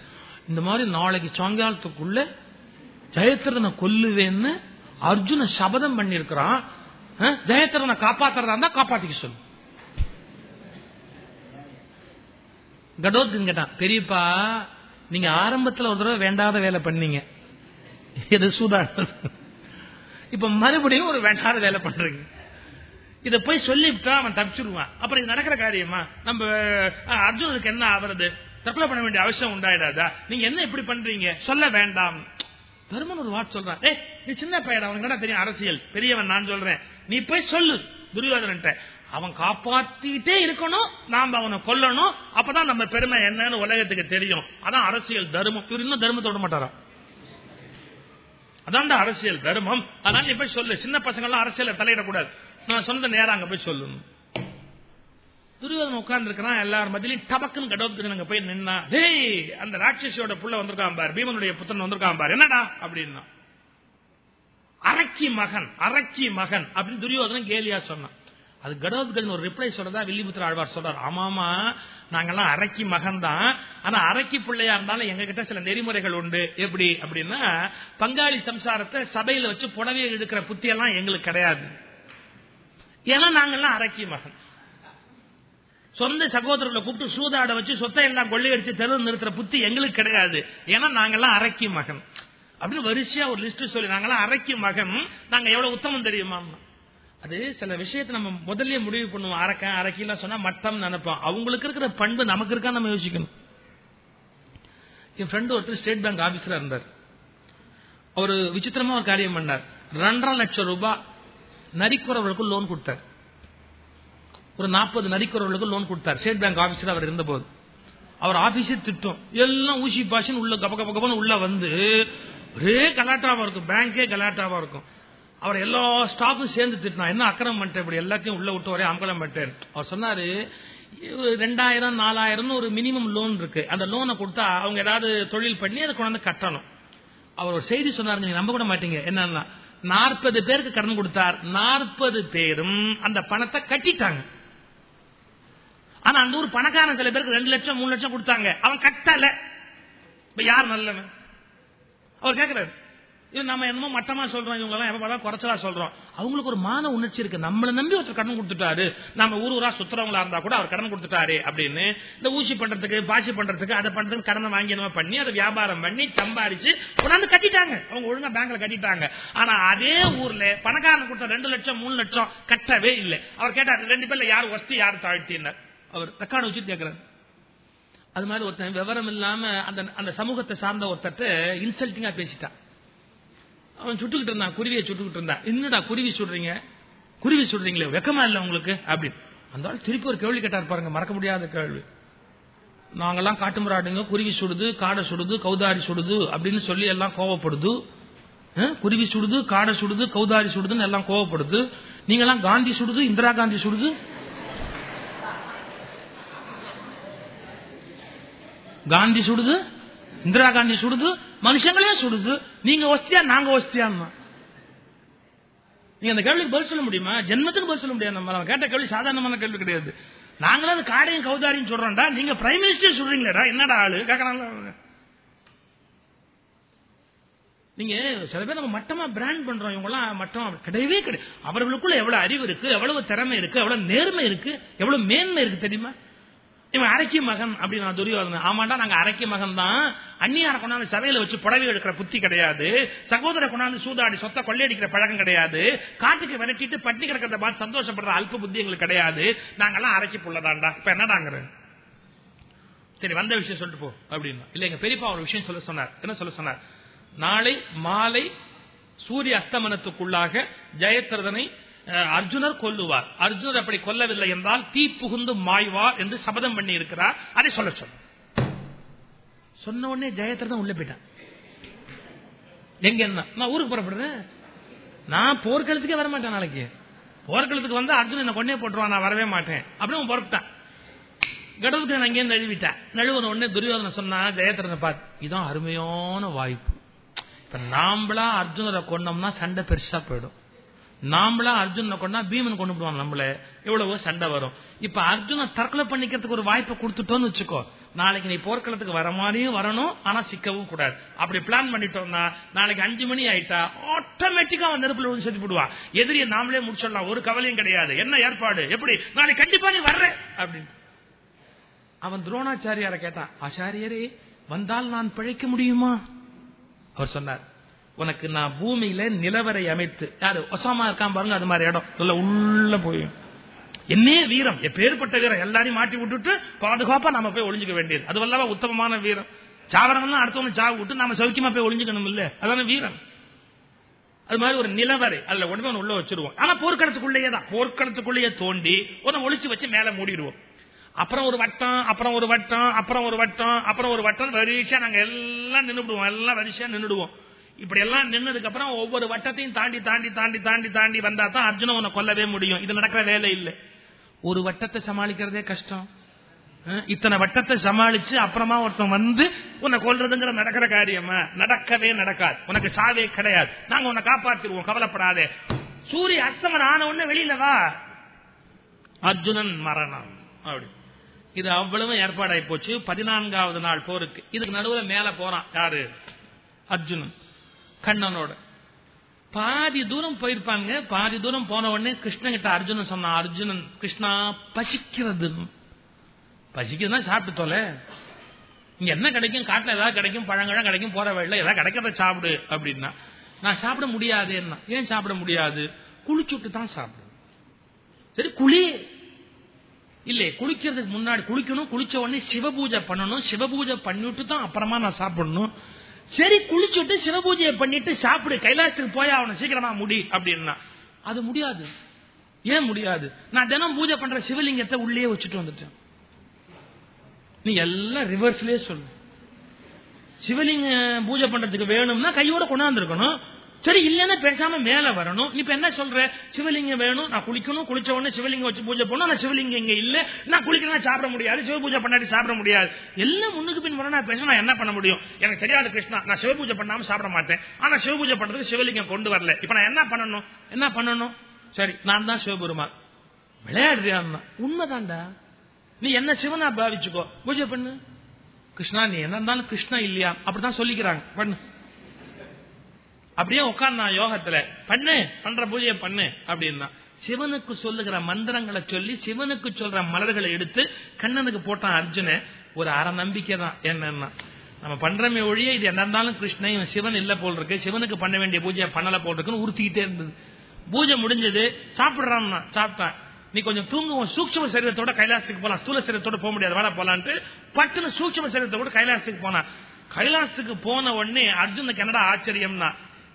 Speaker 1: இந்த மாதிரி நாளைக்கு சாயங்காலத்துக்குள்ள ஜெயத்திரனை கொல்லுவேன்னு அர்ஜுன சபதம் பண்ணிருக்கிறான் ஜெயத்திரனை காப்பாத்துறதா இருந்தா காப்பாத்திக்க சொல்லு. கடோத்கன் கேட்டான் பெரியப்பா நீங்க ஆரம்பத்துல ஒரு தடவை வேண்டாத வேலை பண்ணீங்க. இது சூதாட்டம். இப்ப மறுபடியும் ஒரு வேண்டாத வேலை பண்றீங்க. இத போய் சொல்லிவிட்டா அவன் தப்பிச்சுடுவான் அப்புறம் இது நடக்கிற காரியமா? நம்ம அஹ், அர்ஜுனனுக்கு என்ன ஆவறது? தற்கொலை பண்ண வேண்டிய அவசியம் உண்டாயிடாதா? நீங்க என்ன இப்படி பண்றீங்க? சொல்ல வேண்டாம். தருமன் ஒரு வார்த்தை சொல்றான். ஏ நீ சின்ன பையன் அவனுக்கு என்ன தெரியும் அரசியல்? பெரியவன் நான் சொல்றேன். நீ போய் சொல்லு. துரியோதனன்ட்ட. அவன் காப்பாத்திட்டே இருக்கணும். நாம அவனை கொல்லணும். அப்பதான் நம்ம பெருமை என்னன்னு உலகத்துக்கு தெரியும். அதான் அரசியல் தர்மம். இவர் இன்னும் தர்மத்தோட விட அதான் அதான்டா அரசியல் தர்மம். அதனால நீ போய் சொல்லு. சின்ன பசங்க எல்லாம் அரசியல தலையிடக்கூடாது. நான் சொன்னது நேரம் அங்க போய் சொல்லணும். துரியோதன உட்கார்ந்து இருக்கிறான் எல்லாரும் மத்தியிலும் டபக்குன்னு கடவுத்துக்கு அங்க போய் நின்னா டேய் அந்த ராட்சசியோட புள்ள வந்திருக்கான் பார். பீமனுடைய புத்தன் வந்திருக்கான் பார். என்னடா? அப்படின்னா அரக்கி மகன் அரக்கி மகன் அப்படின்னு துரியோதனன் கேலியா சொன்னான். அது கடோத்கஜன் ஒரு ரிப்ளை சொல்றதா வில்லிபுத்திர ஆழ்வார் சொல்றார். ஆமாமா நாங்கெல்லாம் அரக்கி மகன் தான் ஆனா அரக்கி பிள்ளையா இருந்தாலும் எங்க கிட்ட சில நெறிமுறைகள் உண்டு. எப்படி? அப்படின்னா பங்காளி சம்சாரத்தை சபையில வச்சு புடவை எடுக்கிற புத்தி எல்லாம் எங்களுக்கு கிடையாது. ஏன்னா நாங்கெல்லாம் அரக்கி மகன். சொந்த சகோதரர்களை கூப்பிட்டு சூதாட வச்சு சொத்தை எல்லாம் கொள்ளையடிச்சு தெரு நிறுத்துற புத்தி எங்களுக்கு கிடையாது. ஏன்னா நாங்கெல்லாம் அரக்கி மகன். அப்படின்னு வரிசையா ஒரு லிஸ்ட் சொல்லி நாங்கெல்லாம் அரக்கி மகன். நாங்க எவ்வளவு உத்தமம் தெரியுமா? அது சில விஷயத்தை நம்ம முதல்ல முடிவு பண்ணுவோம். அரக்க அரக்கிலாம் சொன்னா மட்டம் நினைப்போம். அவங்களுக்கு இருக்கிற பண்பு நமக்கு இருக்கா நம்ம யோசிக்கணும். என் ஃப்ரெண்டு ஒருத்தர் ஸ்டேட் பேங்க் ஆபீஸரா இருந்தார். அவர் விசித்திரமா ஒரு காரியம் பண்ணார். ரெண்டரை லட்சம் ரூபாய் நரிக்குறவர்களுக்கு லோன் கொடுத்தார். ஒரு நாற்பது நரிக்குறவர்களுக்கு லோன் கொடுத்தார். ஸ்டேட் பேங்க் ஆபீஸர் அவர் இருந்தபோது. அவர் ஆபீஸே திட்டம். எல்லாம் ஊசி பாஷன் உள்ள கப கப கபன்னு உள்ள வந்து ஒரே கலாட்டாவா இருக்கும். பேங்கே கலாட்டாவா இருக்கும். அவர் எல்லா ஸ்டாஃபும் சேர்ந்து திட்டினா என்ன அக்கிரம் பண்ணிட்டேன் இப்படி எல்லாத்தையும் உள்ள விட்டு ஒரே அம்பலம் பண்ணிட்டேன். அவர் சொன்னாரு ரெண்டாயிரம் நாலாயிரம்னு ஒரு மினிமம் லோன் இருக்கு. அந்த லோனை கொடுத்தா அவங்க ஏதாவது தொழில் பண்ணி அதை கொண்டாந்து கட்டணும். அவர் ஒரு செய்தி சொன்னார் நீங்க நம்ப கூட மாட்டீங்க. என்னன்னா நாற்பது பேருக்கு கடன் கொடுத்தார். நாற்பது பேரும் அந்த பணத்தை கட்டிட்டாங்க. ஆனா அந்த ஊர் பணக்காரன் சில பேருக்கு ரெண்டு லட்சம் மூணு லட்சம் கொடுத்தாங்க. அவன் கட்டல. இப்ப யார் நல்லவன்? அவர் கேட்கிறாரு நம்ம என்னமோ மட்டமா சொல்றோம் இவங்க எல்லாம் எப்ப குறைச்சலா சொல்றோம். அவங்களுக்கு ஒரு மான உணர்ச்சி இருக்கு. நம்மளை நம்பி ஒருத்தர் கடன் கொடுத்துட்டாரு. நம்ம ஊர் ஊரா சுத்துறவங்களா இருந்தா கூட அவர் கடன் கொடுத்துட்டாரு அப்படின்னு இந்த ஊசி பண்றதுக்கு பாசி பண்றதுக்கு அதை பண்றதுக்கு கடனை வாங்கி நம்ம பண்ணி அதை வியாபாரம் பண்ணி சம்பாரிச்சு கொண்டாந்து கட்டிட்டாங்க. அவங்க ஒழுங்கா பேங்க்ல கட்டிட்டாங்க. ஆனா அதே ஊர்ல பணக்காரன் கொடுத்த ரெண்டு லட்சம் மூணு லட்சம் கட்டவே இல்லை. அவர் கேட்டார் ரெண்டு பேர்ல யார் வசதி யார் தாழ்த்தினார் அவர் ரெக்கார்டு வச்சு கேட்கிறார் அது மாதிரி ஒருத்தன் விவரம் இல்லாம அந்த அந்த சமூகத்தை சார்ந்த ஒருத்தர் இன்சல்ட்டிங்கா பேசிட்டான். அவன் சுட்டுக்கிட்டு இருந்தான் குருவியை சுட்டுக்கிட்டு இருந்தான். என்னடா குருவி சுடுறீங்க? குருவி சுடுறீங்களே வெக்கமா இல்ல உங்களுக்கு? அப்படின்னு அந்த ஆள் திருப்பி ஒரு கேள்வி கேட்டார் பாருங்க மறக்க முடியாத கேள்வி. நாங்கெல்லாம் காட்டுமிராடுங்க குருவி சுடுது காடை சுடுது கௌதாரி சுடுது அப்படின்னு சொல்லி எல்லாம் கோவப்படுது. குருவி சுடுது காடை சுடுது கௌதாரி சுடுதுன்னு எல்லாம் கோவப்படுது. நீங்கெல்லாம் காந்தி சுடுது இந்திரா காந்தி சுடுது? காந்தி சுடுது? இந்திரா காந்தி சுடுது மனுஷங்களே சுடுது. நீங்க ஒஸ்தியா நாங்க ஒஸ்தியாமா நீங்க அந்த கேள்விக்கு பதில் சொல்ல முடியுமா? ஜென்மத்துக்கு பதில் சொல்ல முடியாது நம்ம கேட்ட கேள்வி சாதாரணமான கேள்வி கிடையாது. நாங்களும் அது காடையும் கௌதாரியும் சொல்றோம்டா. நீங்க பிரைம் மினிஸ்டர் சொல்றீங்களா என்னடா ஆளு? கேட்கறாங்க நீங்க சில பேர் நம்ம மட்டமா பிராண்ட் பண்றோம். இவங்க எல்லாம் மட்டம் கிடையவே கிடையாது. அவர்களுக்குள்ள எவ்வளவு அறிவு இருக்கு? எவ்வளவு திறமை இருக்கு? எவ்வளவு நேர்மை இருக்கு? எவ்வளவு மேன்மை இருக்கு தெரியுமா? இவன் அரக்கி மகன் அப்படின்னு நான் துரியோதனன். ஆமாண்டா நாங்க அரக்கி மகன் தான் அந்நியார கொண்டாந்து சபையில வச்சு புடவை எடுக்கிற புத்தி கிடையாது. சகோதர கொண்டாந்து சூதாடி சொத்த கொள்ளையடிக்கிற பழக்கம் கிடையாது. காட்டுக்கு விரட்டிட்டு பட்டி கிடக்கிறத பார்த்து சந்தோஷப்படுற அல்ப புத்தி எங்களுக்கு கிடையாது. நாங்கெல்லாம் அரக்கி புள்ளதாண்டா இப்ப என்னடாங்கிற? சரி வந்த விஷயம் சொல்லிட்டு போ அப்படின்னா. இல்ல எங்க பெரியப்பா ஒரு விஷயம் சொல்ல சொன்னார். என்ன சொல்ல சொன்னார்? நாளை மாலை சூரிய அஸ்தமனத்துக்குள்ளாக ஜெயத்ரதனை அர்ஜுனர் கொல்லுவார். அர்ஜுனர் அப்படி கொல்லவில்லை என்றால் தீ புகுந்து மாய்வார் என்று சபதம் பண்ணி இருக்கிறார் அதை சொல்ல சொன்ன சொன்ன உடனே ஜெயத்ரதன் உள்ள போயிட்டான். எங்க என்ன நான் ஊருக்கு புறப்படுறேன் நான் போர்க்களத்துக்கே வர மாட்டேன் நாளைக்கு. போர்க்களத்துக்கு வந்து அர்ஜுன் என்ன கொண்டே போட்டுருவான் நான் வரவே மாட்டேன். அப்படின்னு புறப்பட்டான். கடவுளுக்கு நான் அங்கேருந்து நழுவிட்டேன் நழுவன உடனே துரியோதனை சொன்னா ஜெயத்ரனை பார்த்து இதான் அருமையான வாய்ப்பு. இப்ப நாம்பளா அர்ஜுனரை கொண்டோம்னா சண்டை பெருசா போயிடும். நாமளா அர்ஜுன கொண்டா பீமன் கொண்டு போடுவான் நம்மள. எவ்வளவோ சண்டை வரும். இப்ப அர்ஜுன தற்கொலை பண்ணிக்கிறதுக்கு ஒரு வாய்ப்பை கொடுத்துட்டோம்னு வச்சுக்கோ. நாளைக்கு நீ போர்க்களத்துக்கு வர மாதிரியும் வரணும் ஆனா சிக்கவும் கூடாது. அப்படி பிளான் பண்ணிட்டோம்னா நாளைக்கு அஞ்சு மணி ஆயிட்டா ஆட்டோமேட்டிக்கா அவன் நெருப்புல விழுந்து செத்து போடுவான். எதிரியை நாமளே முடிச்சிடலாம். ஒரு கவலையும் கிடையாது. என்ன ஏற்பாடு? எப்படி? நாளைக்கு கண்டிப்பா நீ வர்ற அப்படின்னு. அவன் துரோணாச்சாரியார கேட்டான் ஆச்சாரியரே வந்தால் நான் பிழைக்க முடியுமா? அவர் சொன்னார் உனக்கு நான் பூமியில நிலவரை அமைத்து யாரு? ஒசாமா இருக்கான் பாருங்க அது மாதிரி இடம். சொல்ல உள்ள போய். என்னே வீரம். எப்பேற்பட்ட வீரம். எல்லாரையும் மாட்டி விட்டுட்டு பாதுகாப்பா நாம போய் ஒளிஞ்சுக்க வேண்டியது. அது வல்லவா உத்தமமான வீரம். சாவரம் அடுத்தவங்க சாவு விட்டு நாம சௌக்கியமா போய் ஒளிஞ்சுக்கணும் இல்ல? அதான வீரம். அது மாதிரி ஒரு நிலவரை. அதுல உடனே உள்ள வச்சிருவோம். ஆனா போர்க்களத்துக்குள்ளேயே தான். போர்க்களத்துக்குள்ளேயே தோண்டி உடனே ஒளிச்சு வச்சு மேல மூடிடுவோம். அப்புறம் ஒரு வட்டம் அப்புறம் ஒரு வட்டம் அப்புறம் ஒரு வட்டம் அப்புறம் ஒரு வட்டம். வரிசையா நாங்க எல்லாம் நின்றுடுவோம் எல்லாம் வரிசையா நின்றுடுவோம் இப்படி எல்லாம் நின்னதுக்கு அப்புறம் ஒவ்வொரு வட்டத்தையும் தாண்டி தாண்டி தாண்டி தாண்டி தாண்டி வந்தா தான் அர்ஜுன உன கொல்லவே முடியும். இது நடக்கிற வேலை இல்லை. ஒரு வட்டத்தை சமாளிக்கிறதே கஷ்டம். இத்தனை வட்டத்தை சமாளிச்சு அப்புறமா ஒருத்தன் வந்து உன்னை கொல்றதுங்கிற நடக்கிற காரியமா? நடக்கவே நடக்காது. உனக்கு சாவே கிடையாது. நாங்க உன்னை காப்பாற்றிடுவோம் கவலைப்படாதே. சூரிய அஸ்தமன் ஆன உடனே வெளியில வா. அர்ஜுனன் மரணம். அப்படி. இது அவ்வளவு ஏற்பாடாய் போச்சு. பதினான்காவது நாள் போருக்கு. இதுக்கு நடுவில் மேல போறான். யாரு? அர்ஜுனன். கண்ணனோட. பாதி தூரம் போயிருப்பாங்க பாதி தூரம் போன உடனே கிருஷ்ணன் கிட்ட அர்ஜுனன் சொன்னான் அர்ஜுனன் கிருஷ்ணா பசிக்கிறது. பசிக்கிறதுனா சாப்பிட்டு தொலை. இங்க என்ன கிடைக்கும்? காட்டுல ஏதாவது கிடைக்கும்? பழங்கழம் கிடைக்கும்? போற வழியில ஏதாவது கிடைக்கிறத சாப்பிடு அப்படின்னா. நான் சாப்பிட முடியாதுன்னா ஏன் சாப்பிட முடியாது? குளிச்சுட்டு தான் சாப்பிடு சரி குளி. இல்ல குளிக்கிறதுக்கு முன்னாடி குளிக்கணும். குளிச்ச உடனே சிவபூஜை பண்ணணும். சிவபூஜை பண்ணிட்டு தான் அப்புறமா நான் சாப்பிடணும். சரி குளிச்சுட்டு சிவபூஜையை பண்ணிட்டு சாப்பிடு கைலாசத்துக்கு போய் அவனை சீக்கிரமா முடி அப்படின்னா. அது முடியாது. ஏன் முடியாது? நான் தினம் பூஜை பண்ற சிவலிங்கத்தை உள்ளே வச்சுட்டு வந்துட்டேன். நீ எல்லாம் ரிவர்ஸ்லயே சொல்லு. சிவலிங்க பூஜை பண்றதுக்கு வேணும்னா கையோட கொண்டாந்துருக்கணும். சரி இல்லன்னா பேசாம மேல வரணும். இப்ப என்ன சொல்ற? சிவலிங்கம் வேணும். நான் குளிக்கணும். குளிச்ச உடனே சிவலிங்கம் வச்சு பூஜை பண்ணணும் நான் சிவலிங்கம் இங்க இல்ல. நான் குளிக்கணும் சாப்பிட முடியாது. சிவ பூஜை பண்ணாடி சாப்பிட முடியாது. எல்லாம் முன்னுக்கு பின் வரணும். பேச நான் என்ன பண்ண முடியும்? எனக்கு தெரியாது கிருஷ்ணா. நான் சிவ பூஜை பண்ணாம சாப்பிட மாட்டேன். ஆனா சிவ பூஜை பண்றதுக்கு சிவலிங்கம் கொண்டு வரல. இப்ப நான் என்ன பண்ணணும்? என்ன பண்ணணும்? சரி நான் தான் சிவபெருமான். விளையாடுறியா உண்மைதான்டா. நீ என்ன சிவனா பாவிச்சுக்கோ. பூஜை பண்ணு. கிருஷ்ணா நீ என்ன இருந்தாலும் கிருஷ்ணா இல்லையா? அப்படிதான் சொல்லிக்கிறாங்க. பண்ணு. அப்படியே உட்கார்ந்தான் யோகத்துல. பண்ணு பண்ற பூஜையை பண்ணு அப்படின்னா. சிவனுக்கு சொல்லுகிற மந்திரங்களை சொல்லி சிவனுக்கு சொல்ற மலர்களை எடுத்து கண்ணனுக்கு போட்டான் அர்ஜுன. ஒரு அற நம்பிக்கை தான். என்னன்னா நம்ம பண்றமே ஒழிய இது என்ன இருந்தாலும் கிருஷ்ணன் சிவன் இல்ல போல் இருக்கு. சிவனுக்கு பண்ண வேண்டிய பூஜையை பண்ணல போல் இருக்குன்னு உறுத்திக்கிட்டே இருந்தது. பூஜை முடிஞ்சது சாப்பிடுறான் சாப்பிட்டான் நீ கொஞ்சம் தூங்குவோம் சூட்சம சரீரத்தோட கைலாசத்துக்கு போலாம். ஸ்தூல சரீரத்தோட போக முடியாது வேலை போலான்ட்டு பட்டுன்னு சூட்சம சரீரத்தோட கைலாசத்துக்கு போனான் கைலாசத்துக்கு போன உடனே அர்ஜுனுக்கு என்னடா ஆச்சரியம்னா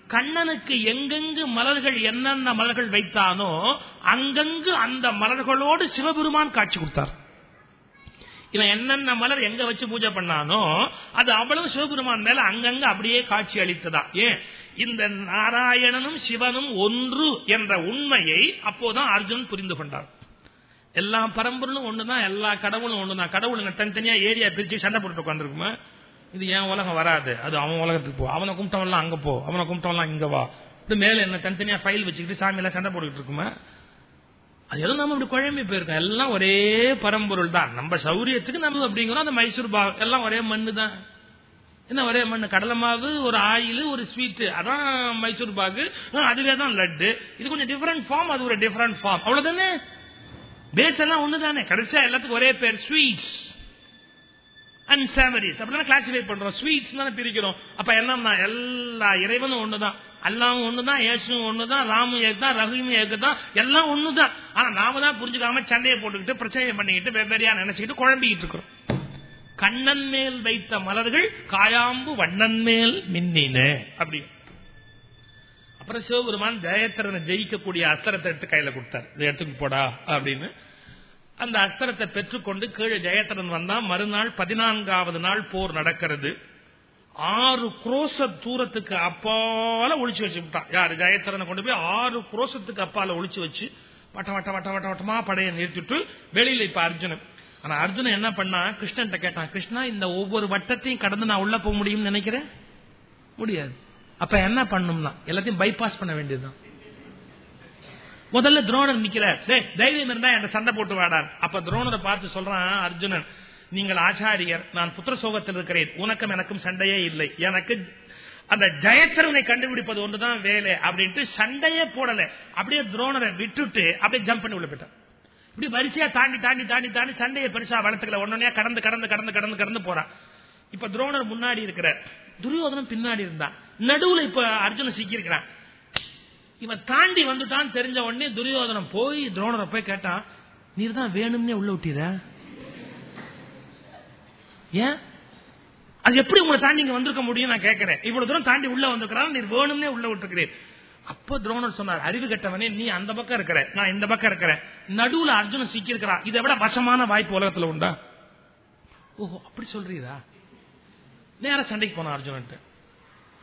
Speaker 1: கண்ணனுக்கு எங்கெங்கு மலர்கள் என்னென்ன மலர்கள் வைத்தானோ அங்கங்கு அந்த மலர்களோடு சிவபெருமான் காட்சி கொடுத்தார். இவன் என்னென்ன மலர் எங்க வச்சு பூஜை பண்ணானோ அது அவ்வளவு சிவபெருமான் மேல அங்கங்க அப்படியே காட்சி அளித்ததா. ஏன்? இந்த நாராயணனும் சிவனும் ஒன்று என்ற உண்மையை அப்போதான் அர்ஜுன் புரிந்து கொண்டார். எல்லா பரம்பொருளும் ஒண்ணுதான் எல்லா கடவுளும் ஒண்ணுதான். கடவுளுங்க தனித்தனியா ஏரியா பிரிச்சு சண்டை போட்டு உட்காந்துருக்குமா இது என் உலகம் வராது? அது அவன் உலகத்துக்கு போ. அவனை கும்பிட்டவன்லாம் அங்க போ. அவனை கும்பிட்டவன்லாம் இங்க வா. இது மேல என்ன தனித்தனியா ஃபைல் வச்சுக்கிட்டு சாமி எல்லாம் சண்டை போட்டுக்கிட்டு இருக்குமா? அது எதுவும் நம்ம இப்படி குழம்பி போயிருக்கோம். எல்லாம் ஒரே பரம்பொருள் தான். நம்ம சௌரியத்துக்கு நம்ம அப்படிங்கிறோம். அந்த மைசூர் பாக் எல்லாம் ஒரே மண்ணு தான். என்ன ஒரே மண்ணு? கடலை மாவு ஒரு ஆயில் ஒரு ஸ்வீட் அதான் மைசூர் பாகு. அதுவே தான் லட்டு. இது கொஞ்சம் டிஃபரெண்ட் ஃபார்ம் அது ஒரு டிஃபரெண்ட் ஃபார்ம் அவ்வளவுதானே? பேஸ் எல்லாம் ஒண்ணுதானே? கடைசியா எல்லாத்துக்கும் ஒரே பேர் ஸ்வீட்ஸ் அண்ட் சேவரிஸ் அப்படிதான் கிளாசிஃபை பண்றோம். ஸ்வீட்ஸ் தானே பிரிக்கிறோம். அப்ப என்ன எல்லா இறைவனும் ஒண்ணுதான். அல்லாவும் ஒண்ணுதான் ஏசுவும் ஒண்ணுதான் ராமும் ஏக்குதான் ரகுமும் ஏக்குதான் எல்லாம் ஒண்ணுதான். ஆனா நாம தான் புரிஞ்சுக்காம சண்டையை போட்டுக்கிட்டு பிரச்சனையை பண்ணிக்கிட்டு வெவ்வேறையா நினைச்சுக்கிட்டு குழம்பிக்கிட்டு இருக்கிறோம். கண்ணன் மேல் வைத்த மலர்கள் காயாம்பு வண்ணன் மேல் மின்னின. அப்படி. அப்புறம் சிவபெருமான் ஜெயத்திரனை ஜெயிக்கக்கூடிய அஸ்திரத்தை எடுத்து கையில கொடுத்தார். இதை எடுத்துக்கு போடா அப்படின்னு. அந்த அஸ்திரத்தை பெற்றுக்கொண்டு கீழே ஜெயத்திரன் வந்தான். மறுநாள் பதினான்காவது நாள் போர் நடக்கிறது. ஆறு குரோச தூரத்துக்கு அப்பால ஒழிச்சு வச்சுட்டான் யாரு? ஜெயத்திரனை கொண்டு போய் ஆறு குரோசத்துக்கு அப்பால ஒழிச்சு வச்சு வட்ட வட்ட வட்ட வட்ட வட்டமா படையை நிறுத்திட்டு வெளியில இப்ப அர்ஜுனன். ஆனா அர்ஜுனன் என்ன பண்ணா? கிருஷ்ணன் கேட்டான் கிருஷ்ணா இந்த ஒவ்வொரு வட்டத்தையும் கடந்து நான் உள்ள போக முடியும்னு நினைக்கிறேன் முடியாது. அப்ப என்ன பண்ணும்னா எல்லாத்தையும் பைபாஸ் பண்ண வேண்டியதுதான். முதல்ல துரோணர் நிக்கிறார் தைரியம் இருந்தா என் சண்டை போட்டு வாடார் அப்ப துரோணரை பார்த்து சொல்றான் அர்ஜுனன் நீங்கள் ஆச்சாரியர். நான் புத்திர சோகத்தில் இருக்கிறேன். உனக்கும் எனக்கும் சண்டையே இல்லை. எனக்கு அந்த ஜெயத்திரனை கண்டுபிடிப்பது ஒன்றுதான் வேலை. அப்படின்ட்டு சண்டையே போடல. அப்படியே துரோணரை விட்டுட்டு அப்படியே ஜம்ப் பண்ணி உள்ள போயிட்டான். இப்படி வரிசையா தாண்டி தாண்டி தாண்டி தாண்டி சண்டையை பெருசா வளர்த்துக்கல. ஒன்னொன்னே கடந்து கடந்து கடந்து கடந்து கடந்து போறான். இப்ப துரோணர் முன்னாடி இருக்கிறார் துரியோதனம் பின்னாடி இருந்தான். நடுவுல இப்ப அர்ஜுன சிக்கியிருக்கிறான். இவன் தாண்டி வந்துட்டான்னு தெரிஞ்ச உடனே துரியோதனம் போய் துரோணரை போய் கேட்டான் நீர் தான் வேணும்னே உள்ள விட்டீர? ஏன்? அது எப்படி உங்களை தாண்டி இங்க வந்திருக்க முடியும் நான் கேட்கிறேன். இவ்வளவு தூரம் தாண்டி உள்ள வந்திருக்கிறான் நீர் வேணும்னே உள்ள விட்டுருக்கிறேன் அப்ப துரோணர் சொன்னார் அறிவு கட்டவனே நீ அந்த பக்கம் இருக்கிற நான் இந்த பக்கம் இருக்கிறேன். நடுவுல அர்ஜுனன் சிக்கிருக்கிறான் இதை விட வசமான வாய்ப்பு உலகத்துல உண்டா? ஓஹோ அப்படி சொல்றீரா? நேர சண்டைக்கு போனான் அர்ஜுனன்ட்டு.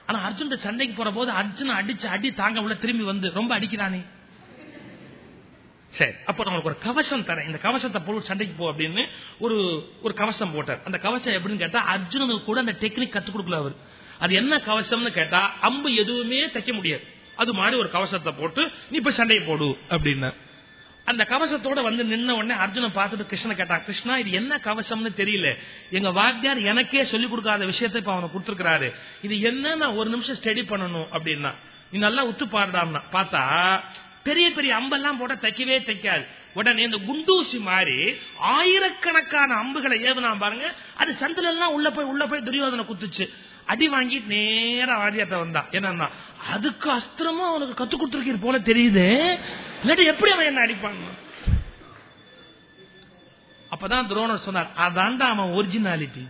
Speaker 1: ஆனா அர்ஜுன் சண்டைக்கு போற போது அர்ஜுன் அடிச்சு அடி தாங்க உள்ள திரும்பி வந்து ரொம்ப அடிக்கிறானே. சரி அப்ப நம்மளுக்கு ஒரு கவசம் தரேன். இந்த கவசத்தை போட்டு சண்டைக்கு போ அப்படின்னு ஒரு ஒரு கவசம் போட்டார். அந்த கவசம் எப்படின்னு கேட்டா அர்ஜுனனுக்கு கூட அந்த டெக்னிக் கத்துக் கொடுக்கல அவர். அது என்ன கவசம்னு கேட்டா அம்பு எதுவுமே தைக்க முடியாது. அது மாதிரி ஒரு கவசத்தை போட்டு நீ இப்ப சண்டையை போடு அப்படின்னா அந்த கவசத்தோட வந்து நின்ன உடனே அர்ஜுன பார்த்துட்டு கிருஷ்ணனை கேட்டான் கிருஷ்ணா இது என்ன கவசம்னு தெரியல. எங்க வாத்தியார் எனக்கே சொல்லிக் கொடுக்காத விஷயத்தை இப்ப அவனை கொடுத்துருக்காரு இது என்ன நான் ஒரு நிமிஷம் ஸ்டடி பண்ணணும்? அப்படின்னா நீ நல்லா உத்து பாருடாம்னா பார்த்தா பெரிய பெரிய அம்பெல்லாம் போட தைக்கவே தைக்காது. உடனே இந்த குண்டூசி மாதிரி ஆயிரக்கணக்கான அம்புகளை ஏவுனா பாருங்க. அது சந்தில எல்லாம் உள்ள போய் உள்ள போய் துரியோதனை குத்துச்சு. அடி வாங்கி நேரா வாதியாத்த வந்தான் என்னன்னா அதுக்கு அஸ்திரமும் அவனுக்கு கத்து கொடுத்துருக்கீர் போல தெரியுது. இல்லாட்டி எப்படி அவன் என்ன அடிப்பான்? அப்பதான் துரோணர் சொன்னார் அதான்டா அவன் ஒரிஜினாலிட்டி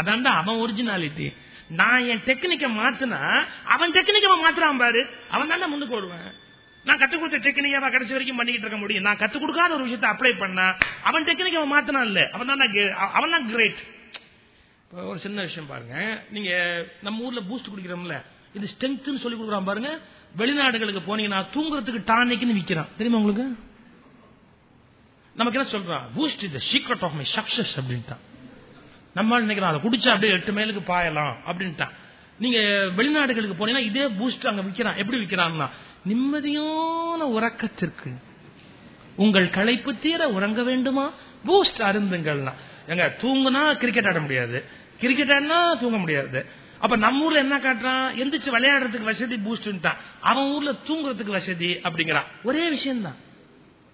Speaker 1: அதான்டா அவன் ஒரிஜினாலிட்டி நான் என் டெக்னிக்க மாத்தினா அவன் டெக்னிக்க மாத்துறான் பாரு. அவன் தாண்டா முன்னுக்கு போடுவேன் நான் கத்துக் கொடுத்த டெக்னிக்கா கடைசி வரைக்கும் பண்ணிக்கிட்டு இருக்க முடியும். நான் கத்துக் கொடுக்காத ஒரு விஷயத்தை அப்ளை பண்ணா அவன் டெக்னிக் அவன் மாத்தினான் இல்ல அவன் தான் அவன் தான் கிரேட் ஒரு சின்ன விஷயம் பாருங்க. நீங்க நம்ம ஊர்ல பூஸ்ட் குடிக்கிறோம்ல இது ஸ்ட்ரென்த் சொல்லி கொடுக்குறான் பாருங்க. வெளிநாடுகளுக்கு போனீங்கன்னா தூங்குறதுக்கு டானிக்னு விக்கிறான். தெரியுமா உங்களுக்கு? நமக்கு என்ன சொல்றான்? Boost is secret of my success அப்படின்ட்டான். நம்ம நினைக்கிறோம் அதை குடிச்சா அப்படியே எட்டு மேலுக்கு பாயலாம் அப்படின்ட்டான். நீங்க வெளிநாடுகளுக்கு போனீங்கன்னா இதே பூஸ்ட் அங்க விற்கிறான் எப்படி விக்கிறான்னா நிம்மதியான உறக்கத்திற்கு. உங்கள் களைப்பு தீர உறங்க வேண்டுமா? பூஸ்ட் அருந்துங்கள்னா. எங்க தூங்குனா கிரிக்கெட் ஆட முடியாது. கிரிக்கெட் ஆடினா தூங்க முடியாது. அப்ப நம்ம ஊர்ல என்ன காட்டுறான்? எந்திரிச்சு விளையாடுறதுக்கு வசதி பூஸ்ட்ன்ட்டான். அவன் ஊர்ல தூங்குறதுக்கு வசதி அப்படிங்கிறான். ஒரே விஷயம் தான்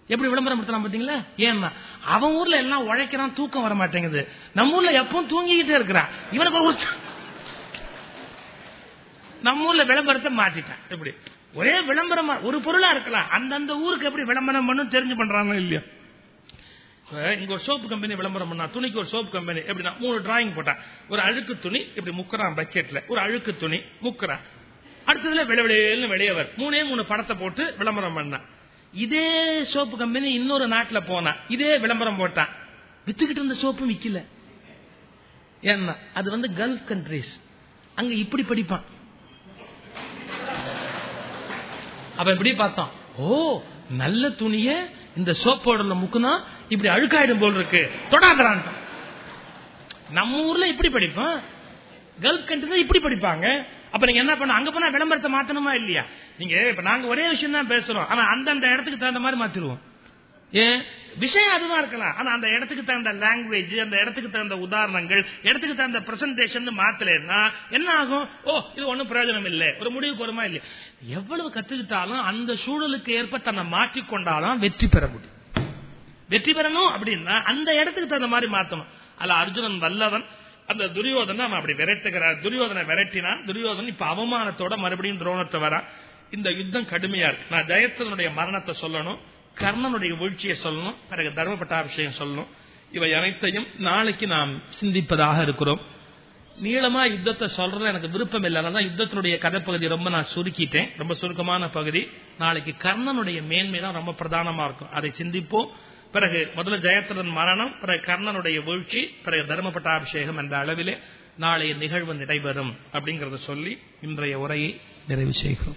Speaker 1: எப்படி விளம்பரம் படுத்தலாம் பாத்தீங்களா ஏன்னா அவன் ஊர்ல எல்லாம் உழைக்கிறான் தூக்கம் வர மாட்டேங்குது நம்ம ஊர்ல எப்பவும் தூங்கிக்கிட்டே இருக்கிறான். இவனுக்கு ஒரு நம்ம ஊர்ல விளம்பரத்தை மாத்திட்டான். எப்படி? ஒரே விளம்பரமா ஒரு பொருளா இருக்கலாம். அந்தந்த ஊருக்கு எப்படி விளம்பரம் பண்ணும் தெரிஞ்சு பண்றாங்க இல்லையா. இங்க ஒரு சோப்பு கம்பெனி விளம்பரம் பண்ணா துணிக்கு ஒரு சோப்பு கம்பெனி எப்படின்னா மூணு டிராயிங் போட்டான் ஒரு அழுக்கு துணி இப்படி முக்கறான் பட்ஜெட்ல ஒரு அழுக்கு துணி முக்கறான். அடுத்ததுல விளைவிளையல்னு வெளியவர் மூணே மூணு படத்தை போட்டு விளம்பரம் பண்ணான் இதே சோப்பு கம்பெனி இன்னொரு நாட்டுல போனா இதே விளம்பரம் போட்டான். வித்துக்கிட்டு இருந்த சோப்பும் விக்கல. ஏன்னா அது வந்து கல்ஃப் கண்ட்ரிஸ் அங்க இப்படி படிப்பான். அவன் எப்படி பார்த்தான். ஓ நல்ல துணிய இந்த சோப் முக்குனா இப்படி அழுக்காயிடும் போல் இருக்கு. தொடாதரான் நம்ம ஊர்ல இப்படி படிப்பான் கல்ஃப் கண்ட்ரி இப்படி படிப்பாங்க. அப்ப நீங்க என்ன பண்ண அங்க போனா விளம்பரத்தை மாத்தணுமா இல்லையா? நீங்க இப்ப நாங்க ஒரே விஷயம் தான் பேசுறோம். ஆனா அந்தந்த இடத்துக்கு தகுந்த மாதிரி மாத்திருவோம். ஏன் விஷயம் அதுவா இருக்கலாம். ஆனா அந்த இடத்துக்கு தகுந்த லாங்குவேஜ் அந்த இடத்துக்கு தகுந்த உதாரணங்கள் இடத்துக்கு தகுந்த பிரசன்டேஷன் மாத்தலன்னா என்ன ஆகும்? ஓ இது ஒண்ணும் பிரயோஜனம் இல்லை ஒரு முடிவு போருமா இல்லையா? எவ்வளவு கத்துக்கிட்டாலும் அந்த சூழலுக்கு ஏற்ப தன்னை மாற்றிக்கொண்டாலும் வெற்றி பெற முடியும். வெற்றி பெறணும் அப்படின்னா அந்த இடத்துக்கு தகுந்த மாதிரி மாத்தணும். அல்ல அர்ஜுனன் வல்லவன் அந்த துரியோதனை அவன் அப்படி விரட்டுகிறார். துரியோதனை விரட்டினான். துரியோதன் இப்ப அவமானத்தோட மறுபடியும் துரோணத்தை வரா இந்த யுத்தம் கடுமையா இருக்கு. நான் ஜெயத்தனுடைய மரணத்தை சொல்லணும். கர்ணனுடைய வீழ்ச்சியை சொல்லணும் பிறகு தர்மபட்டாபிஷேகம் சொல்லணும். இவை அனைத்தையும் நாளைக்கு நாம் சிந்திப்பதாக இருக்கிறோம். நீளமா யுத்தத்தை சொல்றது எனக்கு விருப்பம் இல்லை. தான் யுத்தத்தினுடைய கதைப்பகுதி ரொம்ப நான் சுருக்கிட்டேன். ரொம்ப சுருக்கமான பகுதி. நாளைக்கு கர்ணனுடைய மேன்மை தான் ரொம்ப பிரதானமா இருக்கும். அதை சிந்திப்போம். பிறகு முதல்ல ஜெயத்திரன் மரணம் பிறகு கர்ணனுடைய வீழ்ச்சி பிறகு தர்மபட்டாபிஷேகம் என்ற அளவிலே நாளைய நிகழ்வு நடைபெறும் அப்படிங்கறத சொல்லி இன்றைய உரையை நிறைவு செய்கிறோம்.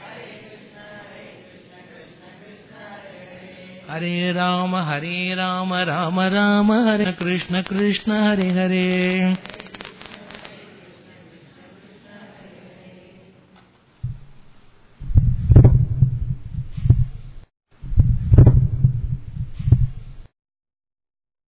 Speaker 1: हरे राम हरे राम राम राम हरे कृष्ण कृष्ण हरे हरे